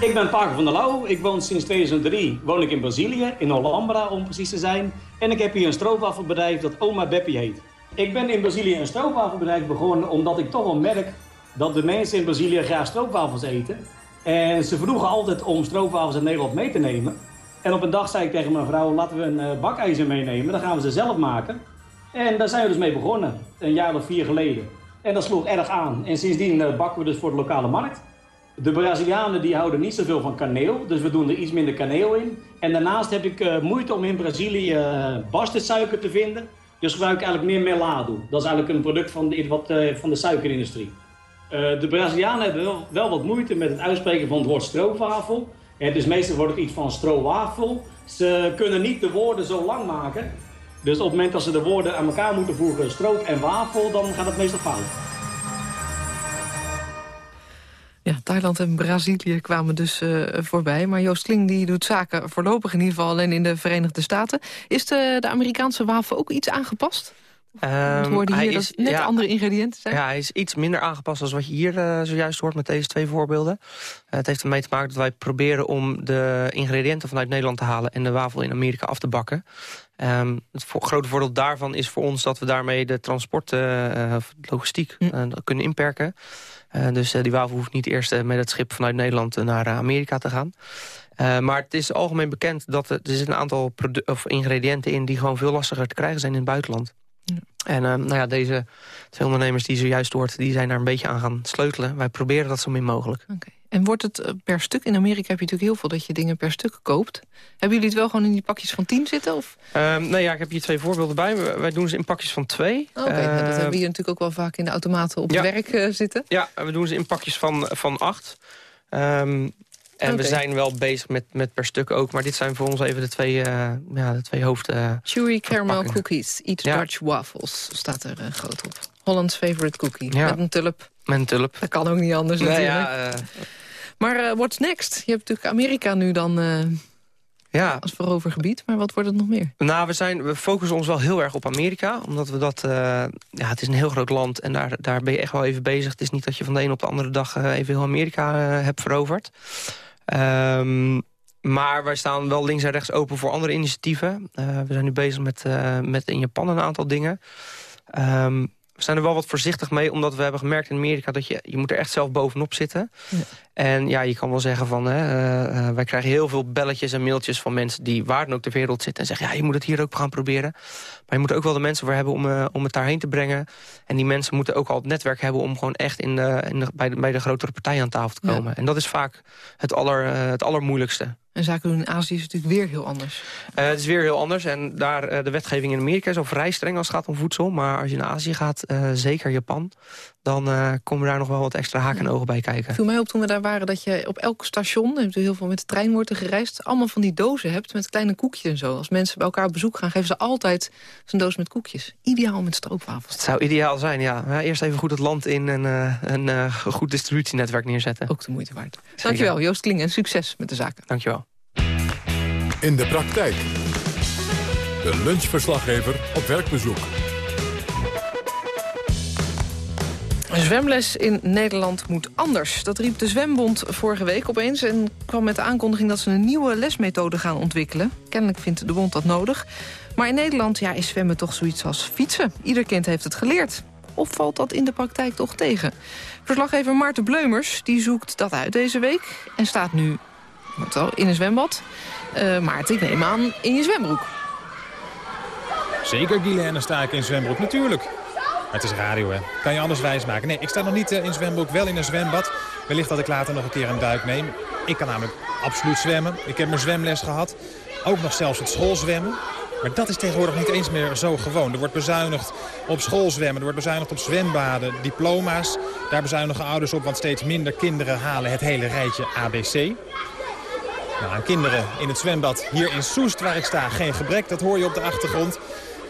Ik ben Paco van der Lauw. Ik woon sinds 2003 woon ik in Brazilië, in Alhambra om precies te zijn. En ik heb hier een stroopwafelbedrijf dat Oma Beppi heet. Ik ben in Brazilië een stroopwafelbedrijf begonnen omdat ik toch wel merk dat de mensen in Brazilië graag stroopwafels eten. En ze vroegen altijd om stroopwafels in Nederland mee te nemen. En op een dag zei ik tegen mijn vrouw, laten we een uh, bakijzer meenemen. Dan gaan we ze zelf maken. En daar zijn we dus mee begonnen, een jaar of vier geleden. En dat sloeg erg aan. En sindsdien uh, bakken we dus voor de lokale markt. De Brazilianen die houden niet zoveel van kaneel, dus we doen er iets minder kaneel in. En daarnaast heb ik uh, moeite om in Brazilië uh, bastardsuiker te vinden. Dus gebruik ik eigenlijk meer melado. Dat is eigenlijk een product van de, wat, uh, van de suikerindustrie. de Brazilianen hebben wel, wel, wat moeite met het uitspreken van het woord stroopwafel. En dus meestal wordt het iets van stroowafel. Ze kunnen niet de woorden zo lang maken. Dus op het moment dat ze de woorden aan elkaar moeten voegen, stroop en wafel, dan gaat het meestal fout. Ja, Thailand en Brazilië kwamen dus uh, voorbij. Maar Joost Kling die doet zaken voorlopig in ieder geval alleen in de Verenigde Staten. Is de, de Amerikaanse wafel ook iets aangepast? Um, Ehm, hoorde hier dat net ja, andere ingrediënten zijn? Ja, hij is iets minder aangepast dan wat je hier uh, zojuist hoort met deze twee voorbeelden. Uh, het heeft ermee te maken dat wij proberen om de ingrediënten vanuit Nederland te halen... en de wafel in Amerika af te bakken. Um, het vo grote voordeel daarvan is voor ons dat we daarmee de transport, uh, logistiek hm. kunnen inperken. Uh, dus uh, die wafel hoeft niet eerst uh, met het schip vanuit Nederland naar Amerika te gaan. maar het is algemeen bekend dat er, er zit een aantal of ingrediënten in... die gewoon veel lastiger te krijgen zijn in het buitenland. Ja. En nou ja, deze twee ondernemers die zojuist hoort... die zijn daar een beetje aan gaan sleutelen. Wij proberen dat zo min mogelijk. Okay. En wordt het per stuk? In Amerika heb je natuurlijk heel veel dat je dingen per stuk koopt. Hebben jullie het wel gewoon in die pakjes van 10 zitten? Of? Um, nee, ja, ik heb hier twee voorbeelden bij. Wij doen ze in pakjes van 2. Oké, okay, uh, nou, dat hebben we hier natuurlijk ook wel vaak in de automaten op ja. werk uh, zitten. Ja, we doen ze in pakjes van, van 8. Um, en okay. we zijn wel bezig met, met per stuk ook. Maar dit zijn voor ons even de twee, uh, ja, de twee hoofd. Uh, Chewy caramel cookies. Eat ja. Dutch waffles. Staat er uh, groot op. Holland's favorite cookie. Ja. Met een tulp. Een tulp. Dat kan ook niet anders nee, natuurlijk. Ja, maar uh, what's next? Je hebt natuurlijk Amerika nu dan uh, ja. als verovergebied. Maar wat wordt het nog meer? Nou, we, zijn, we focussen ons wel heel erg op Amerika. Omdat we dat... Uh, ja, het is een heel groot land en daar, daar ben je echt wel even bezig. Het is niet dat je van de een op de andere dag even heel Amerika hebt veroverd. Um, maar wij staan wel links en rechts open voor andere initiatieven. we zijn nu bezig met, met in Japan een aantal dingen. Um, we zijn er wel wat voorzichtig mee, omdat we hebben gemerkt in Amerika... dat je, je moet er echt zelf bovenop zitten. Ja. En ja, je kan wel zeggen van... Hè, uh, uh, wij krijgen heel veel belletjes en mailtjes van mensen... die waar dan ook ter wereld zitten en zeggen... ja, je moet het hier ook gaan proberen. Maar je moet ook wel de mensen voor hebben om, uh, om het daarheen te brengen. En die mensen moeten ook al het netwerk hebben... om gewoon echt in de, in de, bij, de, bij de grotere partijen aan tafel te komen. Ja. En dat is vaak het, aller, het allermoeilijkste. En zaken doen in Azië is natuurlijk weer heel anders. Uh, het is weer heel anders. En daar, uh, de wetgeving in Amerika is al vrij streng als het gaat om voedsel. Maar als je naar Azië gaat, uh, zeker Japan... dan komen daar nog wel wat extra haken en ogen bij kijken. Viel mij op toen we daar waren dat je op elk station... hebt heel veel met de trein wordt er gereisd... allemaal van die dozen hebt met kleine koekjes en zo. Als mensen bij elkaar op bezoek gaan, geven ze altijd zo'n doos met koekjes. Ideaal met stroopwafels. Het zou ideaal zijn, ja. ja eerst even goed het land in en een goed distributienetwerk neerzetten. Ook de moeite waard. Zeker. Dankjewel, Joost Kling, en succes met de zaken. Dankjewel. In de praktijk. De lunchverslaggever op werkbezoek. Zwemles in Nederland moet anders. Dat riep de Zwembond vorige week opeens... en kwam met de aankondiging dat ze een nieuwe lesmethode gaan ontwikkelen. Kennelijk vindt de bond dat nodig. Maar in Nederland ja, is zwemmen toch zoiets als fietsen. Ieder kind heeft het geleerd. Of valt dat in de praktijk toch tegen? Verslaggever Maarten Bleumers die zoekt dat uit deze week... en staat nu in een zwembad. Uh, Maarten, ik neem aan in je zwembroek. Zeker, Guilaine, sta ik in zwembroek. Natuurlijk. Het is radio, hè. Kan je anders wijsmaken. Nee, ik sta nog niet uh, in zwembroek, wel in een zwembad. Wellicht dat ik later nog een keer een duik neem. Ik kan namelijk absoluut zwemmen. Ik heb mijn zwemles gehad. Ook nog zelfs het schoolzwemmen. Maar dat is tegenwoordig niet eens meer zo gewoon. Er wordt bezuinigd op schoolzwemmen, er wordt bezuinigd op zwembaden, diploma's. Daar bezuinigen ouders op, want steeds minder kinderen halen het hele rijtje ABC. Nou, aan kinderen in het zwembad hier in Soest, waar ik sta, geen gebrek. Dat hoor je op de achtergrond.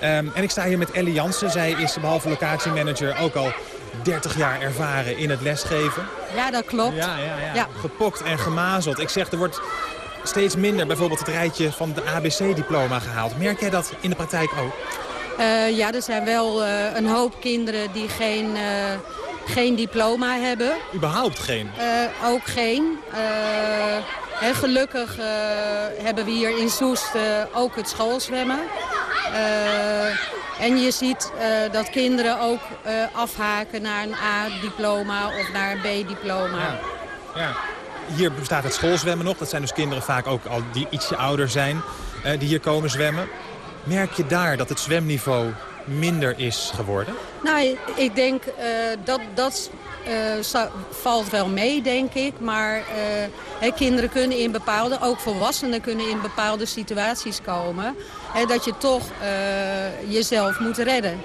Um, en ik sta hier met Ellie Jansen. Zij is behalve locatiemanager ook al 30 jaar ervaren in het lesgeven. Ja, dat klopt. Ja, ja, ja. ja. Gepokt en gemazeld. Ik zeg, er wordt steeds minder bijvoorbeeld het rijtje van de ABC-diploma gehaald. Merk jij dat in de praktijk ook? Uh, ja, er zijn wel uh, een hoop kinderen die geen... Uh geen diploma hebben. Überhaupt geen? ook geen. En gelukkig hebben we hier in Soest ook het schoolzwemmen. En je ziet dat kinderen ook afhaken naar een A-diploma of naar een B-diploma. Ja. ja. Hier bestaat het schoolzwemmen nog. Dat zijn dus kinderen vaak ook al die ietsje ouder zijn die hier komen zwemmen. Merk je daar dat het zwemniveau minder is geworden? Nou, ik denk uh, dat dat uh, valt wel mee, denk ik. Maar uh, kinderen kunnen in bepaalde, ook volwassenen kunnen in bepaalde situaties komen. Hè, dat je toch jezelf moet redden.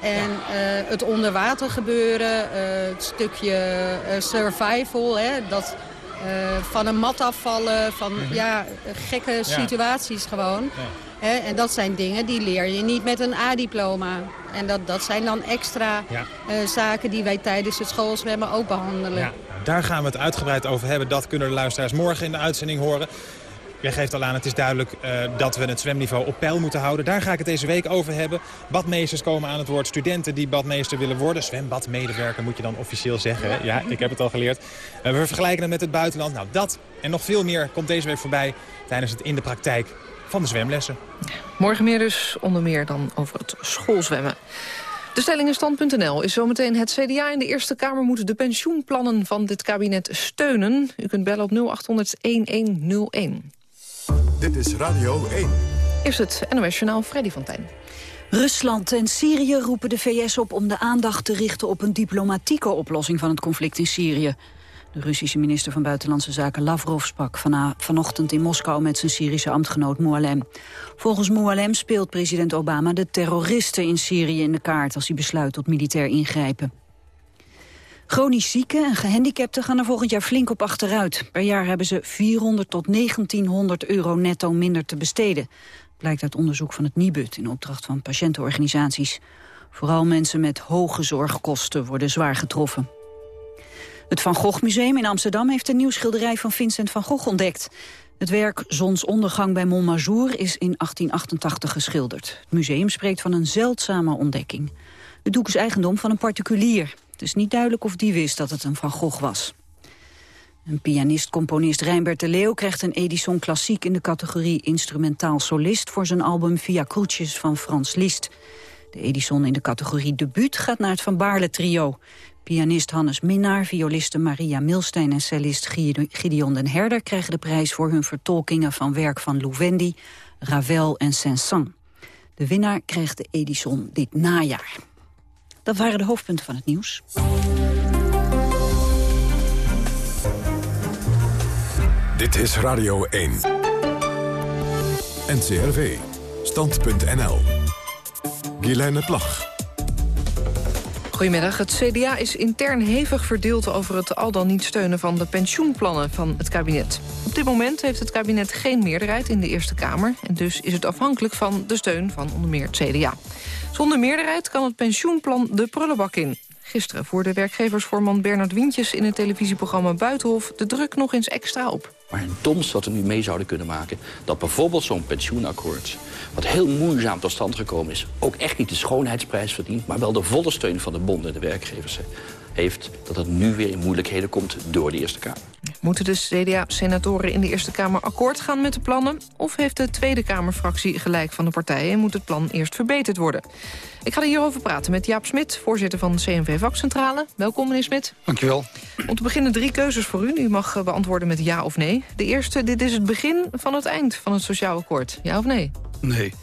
En het onderwater gebeuren, het stukje survival, hè, dat van een mat afvallen, van mm -hmm. ja, gekke situaties gewoon. Ja en dat zijn dingen die leer je niet met een A-diploma. En dat, dat zijn dan extra eh, zaken die wij tijdens het schoolzwemmen ook behandelen. Ja, daar gaan we het uitgebreid over hebben. Dat kunnen de luisteraars morgen in de uitzending horen. Jij geeft al aan, het is duidelijk uh, dat we het zwemniveau op peil moeten houden. Daar ga ik het deze week over hebben. Badmeesters komen aan het woord. Studenten die badmeester willen worden. Zwembadmedewerker moet je dan officieel zeggen. Ja, ik heb het al geleerd. Uh, we vergelijken het met het buitenland. Nou, dat en nog veel meer komt deze week voorbij tijdens het In de Praktijk van de zwemlessen. Morgen meer dus, onder meer dan over het schoolzwemmen. De stelling in stand.nl is zometeen het CDA in de Eerste Kamer... moet de pensioenplannen van dit kabinet steunen. U kunt bellen op 0800-1101. Dit is Radio 1. Eerst het NOS Journaal Freddy van Tijn. Rusland en Syrië roepen de VS op om de aandacht te richten op een diplomatieke oplossing van het conflict in Syrië. De Russische minister van Buitenlandse Zaken Lavrov sprak vanochtend in Moskou met zijn Syrische ambtgenoot Moualem. Volgens Moualem speelt president Obama de terroristen in Syrië in de kaart als hij besluit tot militair ingrijpen. Chronisch zieken en gehandicapten gaan er volgend jaar flink op achteruit. Per jaar hebben ze 400 tot 1900 euro netto minder te besteden. Blijkt uit onderzoek van het Nibud in opdracht van patiëntenorganisaties. Vooral mensen met hoge zorgkosten worden zwaar getroffen. Het Van Gogh Museum in Amsterdam heeft een nieuw schilderij van Vincent van Gogh ontdekt. Het werk Zonsondergang bij Montmajour is in 1888 geschilderd. Het museum spreekt van een zeldzame ontdekking. Het doek is eigendom van een particulier. Het is niet duidelijk of die wist dat het een Van Gogh was. Een pianist-componist Rijnbert de Leeuw krijgt een Edison Klassiek in de categorie instrumentaal solist voor zijn album Via Crucis van Frans Liszt. De Edison in de categorie debuut gaat naar het Van Baarle trio. Pianist Hannes Minnaar, violiste Maria Milstein en cellist Gideon den Herder... krijgen de prijs voor hun vertolkingen van werk van Louvendi, Ravel en Saint-Saëns. De winnaar krijgt de Edison dit najaar. Dat waren de hoofdpunten van het nieuws. Dit is Radio 1. NCRV. Stand.nl. Guilaine Plag. Goedemiddag. Het CDA is intern hevig verdeeld over het al dan niet steunen van de pensioenplannen van het kabinet. Op dit moment heeft het kabinet geen meerderheid in de Eerste Kamer... en dus is het afhankelijk van de steun van onder meer het CDA. Zonder meerderheid kan het pensioenplan de prullenbak in. Gisteren voerde werkgeversvoorman Bernard Wientjes in het televisieprogramma Buitenhof de druk nog eens extra op. Maar het domst wat we nu mee zouden kunnen maken... dat bijvoorbeeld zo'n pensioenakkoord, wat heel moeizaam tot stand gekomen is... ook echt niet de schoonheidsprijs verdient... maar wel de volle steun van de bonden en de werkgevers heeft... dat het nu weer in moeilijkheden komt door de Eerste Kamer. Moeten de CDA-senatoren in de Eerste Kamer akkoord gaan met de plannen? Of heeft de Tweede Kamerfractie gelijk van de partijen... en moet het plan eerst verbeterd worden? Ik ga er hierover praten met Jaap Smit, voorzitter van de CNV Vakcentrale. Welkom, meneer Smit. Dankjewel. Om te beginnen drie keuzes voor u. U mag beantwoorden met ja of nee. De eerste, dit is het begin van het eind van het sociaal akkoord. Ja of nee? Nee.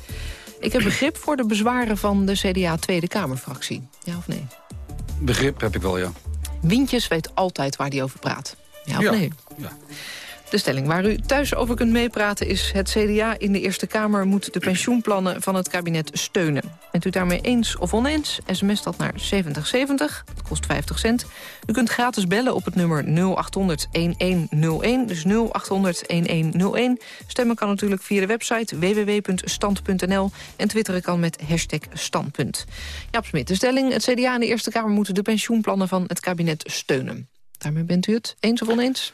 Ik heb begrip voor de bezwaren van de CDA Tweede Kamerfractie. Ja of nee? Begrip heb ik wel, ja. Wintjes weet altijd waar hij over praat. Ja of ja. nee? Ja. De stelling waar u thuis over kunt meepraten is... het CDA in de Eerste Kamer moet de pensioenplannen van het kabinet steunen. Bent u daarmee eens of oneens? SMS dat naar 7070, dat kost 50 cent. U kunt gratis bellen op het nummer 0800-1101, dus 0800-1101. Stemmen kan natuurlijk via de website www.stand.nl... en twitteren kan met hashtag standpunt. Jaap Smit, de stelling... het CDA in de Eerste Kamer moet de pensioenplannen van het kabinet steunen. Daarmee bent u het eens of oneens?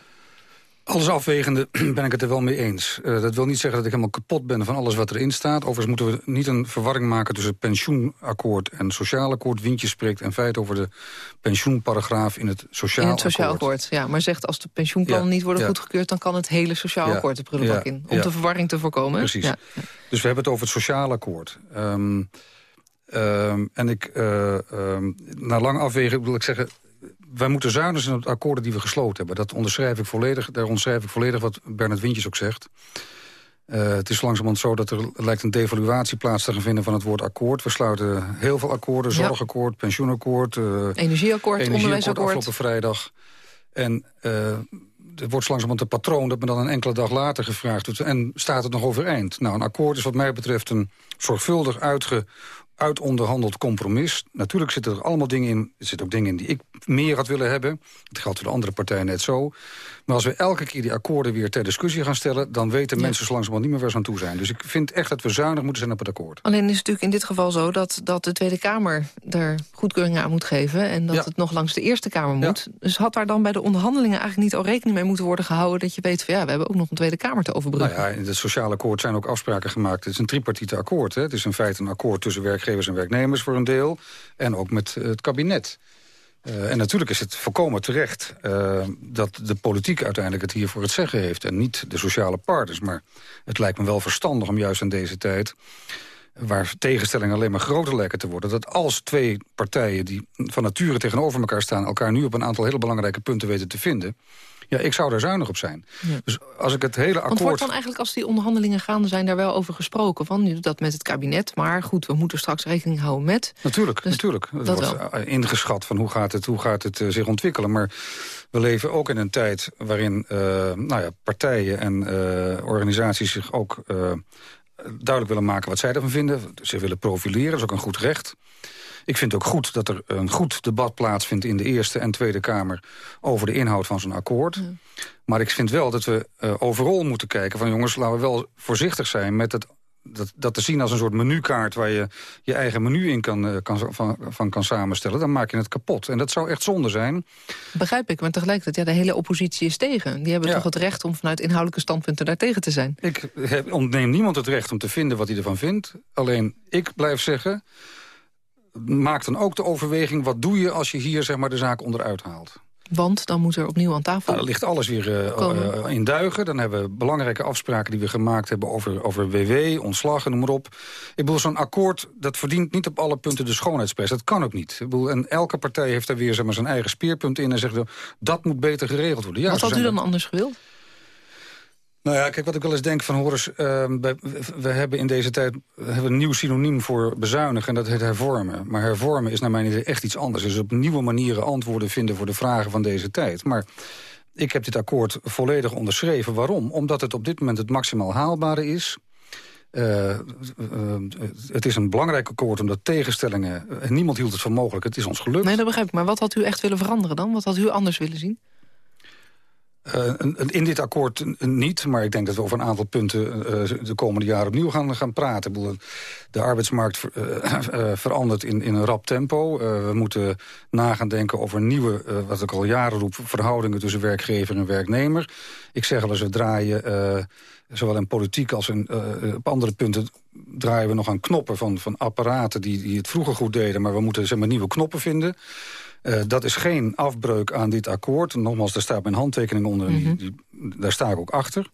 Alles afwegende ben ik het er wel mee eens. Uh, dat wil niet zeggen dat ik helemaal kapot ben van alles wat erin staat. Overigens moeten we niet een verwarring maken tussen pensioenakkoord en sociaal akkoord. Wintje spreekt in feite over de pensioenparagraaf in het sociaal akkoord. In het sociaal akkoord, ja. Maar zegt als de pensioenplannen niet worden goedgekeurd... dan kan het hele sociaal ja, akkoord de prullenbak in. Om de verwarring te voorkomen. Precies. Dus we hebben het over het sociaal akkoord. Um, um, en ik, uh, um, na lang afwegen wil ik zeggen wij moeten zuinig zijn op de akkoorden die we gesloten hebben. Dat onderschrijf ik volledig, daar onderschrijf ik volledig wat Bernard Wintjes ook zegt. Uh, het is langzamerhand zo dat er lijkt een devaluatie plaats te gaan vinden van het woord akkoord. We sluiten heel veel akkoorden, zorgakkoord, pensioenakkoord... Uh, energieakkoord, energieakkoord, onderwijsakkoord. afgelopen vrijdag. En uh, het wordt langzamerhand een patroon dat me dan een enkele dag later gevraagd wordt. En staat het nog overeind? Nou, een akkoord is wat mij betreft een zorgvuldig uitge uitonderhandeld compromis. Natuurlijk zitten er allemaal dingen in. Er zitten ook dingen in die ik meer had willen hebben. Dat geldt voor de andere partijen net zo. Maar als we elke keer die akkoorden weer ter discussie gaan stellen... dan weten mensen zo langzamerhand niet meer waar ze aan toe zijn. Dus ik vind echt dat we zuinig moeten zijn op het akkoord. Alleen is het natuurlijk in dit geval zo dat, dat de Tweede Kamer... er goedkeuring aan moet geven en dat het nog langs de Eerste Kamer moet. Dus had daar dan bij de onderhandelingen eigenlijk niet al rekening mee moeten worden gehouden... dat je weet van ja, we hebben ook nog een Tweede Kamer te overbruggen. Nou ja, in het sociale akkoord zijn ook afspraken gemaakt. Het is een tripartite akkoord. Hè? Het is in feite een akkoord tussen werkgevers en werknemers voor een deel. En ook met het kabinet. Uh, en natuurlijk is het volkomen terecht uh, dat de politiek uiteindelijk het hier voor het zeggen heeft... en niet de sociale partners. Maar het lijkt me wel verstandig om juist in deze tijd waar tegenstellingen alleen maar groter lijken te worden... dat als twee partijen die van nature tegenover elkaar staan... elkaar nu op een aantal hele belangrijke punten weten te vinden... Ja, ik zou daar zuinig op zijn. Dus als ik het hele akkoord... Want wordt dan eigenlijk als die onderhandelingen gaande zijn... daar wel over gesproken? Van nu dat met het kabinet, maar goed, we moeten straks rekening houden met... Natuurlijk, dus natuurlijk. Het wordt wel. ingeschat van hoe gaat het, hoe gaat het uh, zich ontwikkelen. Maar we leven ook in een tijd waarin uh, nou ja, partijen en uh, organisaties zich ook duidelijk willen maken wat zij ervan vinden. Ze willen profileren, dat is ook een goed recht. Ik vind ook goed dat er een goed debat plaatsvindt... in de Eerste en Tweede Kamer over de inhoud van zo'n akkoord. Maar ik vind wel dat we uh, overal moeten kijken van... jongens, laten we wel voorzichtig zijn met het dat, dat te zien als een soort menukaart... waar je je eigen menu in kan, uh, kan, van, van kan samenstellen, dan maak je het kapot. En dat zou echt zonde zijn. Begrijp ik, maar tegelijkertijd, ja, de hele oppositie is tegen. Die hebben toch het recht om vanuit inhoudelijke standpunten daar tegen te zijn? Ik heb, ontneem niemand het recht om te vinden wat hij ervan vindt. Alleen, ik blijf zeggen maak dan ook de overweging... wat doe je als je hier zeg maar, de zaak onderuit haalt? Want dan moet er opnieuw aan tafel... Nou, dan ligt alles weer uh, in duigen. Dan hebben we belangrijke afspraken die we gemaakt hebben over, over WW, ontslag en noem maar op. Ik bedoel, zo'n akkoord, dat verdient niet op alle punten de schoonheidsprijs. Dat kan ook niet. Ik bedoel, en elke partij heeft daar weer zeg maar, zijn eigen speerpunt in... en zegt, dat moet beter geregeld worden. Ja, Wat had u dan anders gewild? Nou ja, kijk, wat ik wel eens denk van Horus... Uh, we, we, hebben in deze tijd hebben een nieuw synoniem voor bezuinigen... en dat heet hervormen. Maar hervormen is naar mijn idee echt iets anders. Dus op nieuwe manieren antwoorden vinden voor de vragen van deze tijd. Maar ik heb dit akkoord volledig onderschreven. Waarom? Omdat het op dit moment het maximaal haalbare is... Uh, uh, het is een belangrijk akkoord omdat tegenstellingen... Uh, niemand hield het voor mogelijk, het is ons gelukt. Nee, dat begrijp ik. Maar wat had u echt willen veranderen dan? Wat had u anders willen zien? Uh, in dit akkoord niet, maar ik denk dat we over een aantal punten uh, de komende jaren opnieuw gaan, gaan praten. De arbeidsmarkt uh, verandert in, in een rap tempo. we moeten na gaan denken over nieuwe, wat ik al jaren roep, verhoudingen tussen werkgever en werknemer. Ik zeg al eens, we draaien, zowel in politiek als in, op andere punten, draaien we nog aan knoppen van, van apparaten die, die het vroeger goed deden. Maar we moeten zeg maar, nieuwe knoppen vinden. Uh, dat is geen afbreuk aan dit akkoord. Nogmaals, daar staat mijn handtekening onder. Mm -hmm. die, daar sta ik ook achter.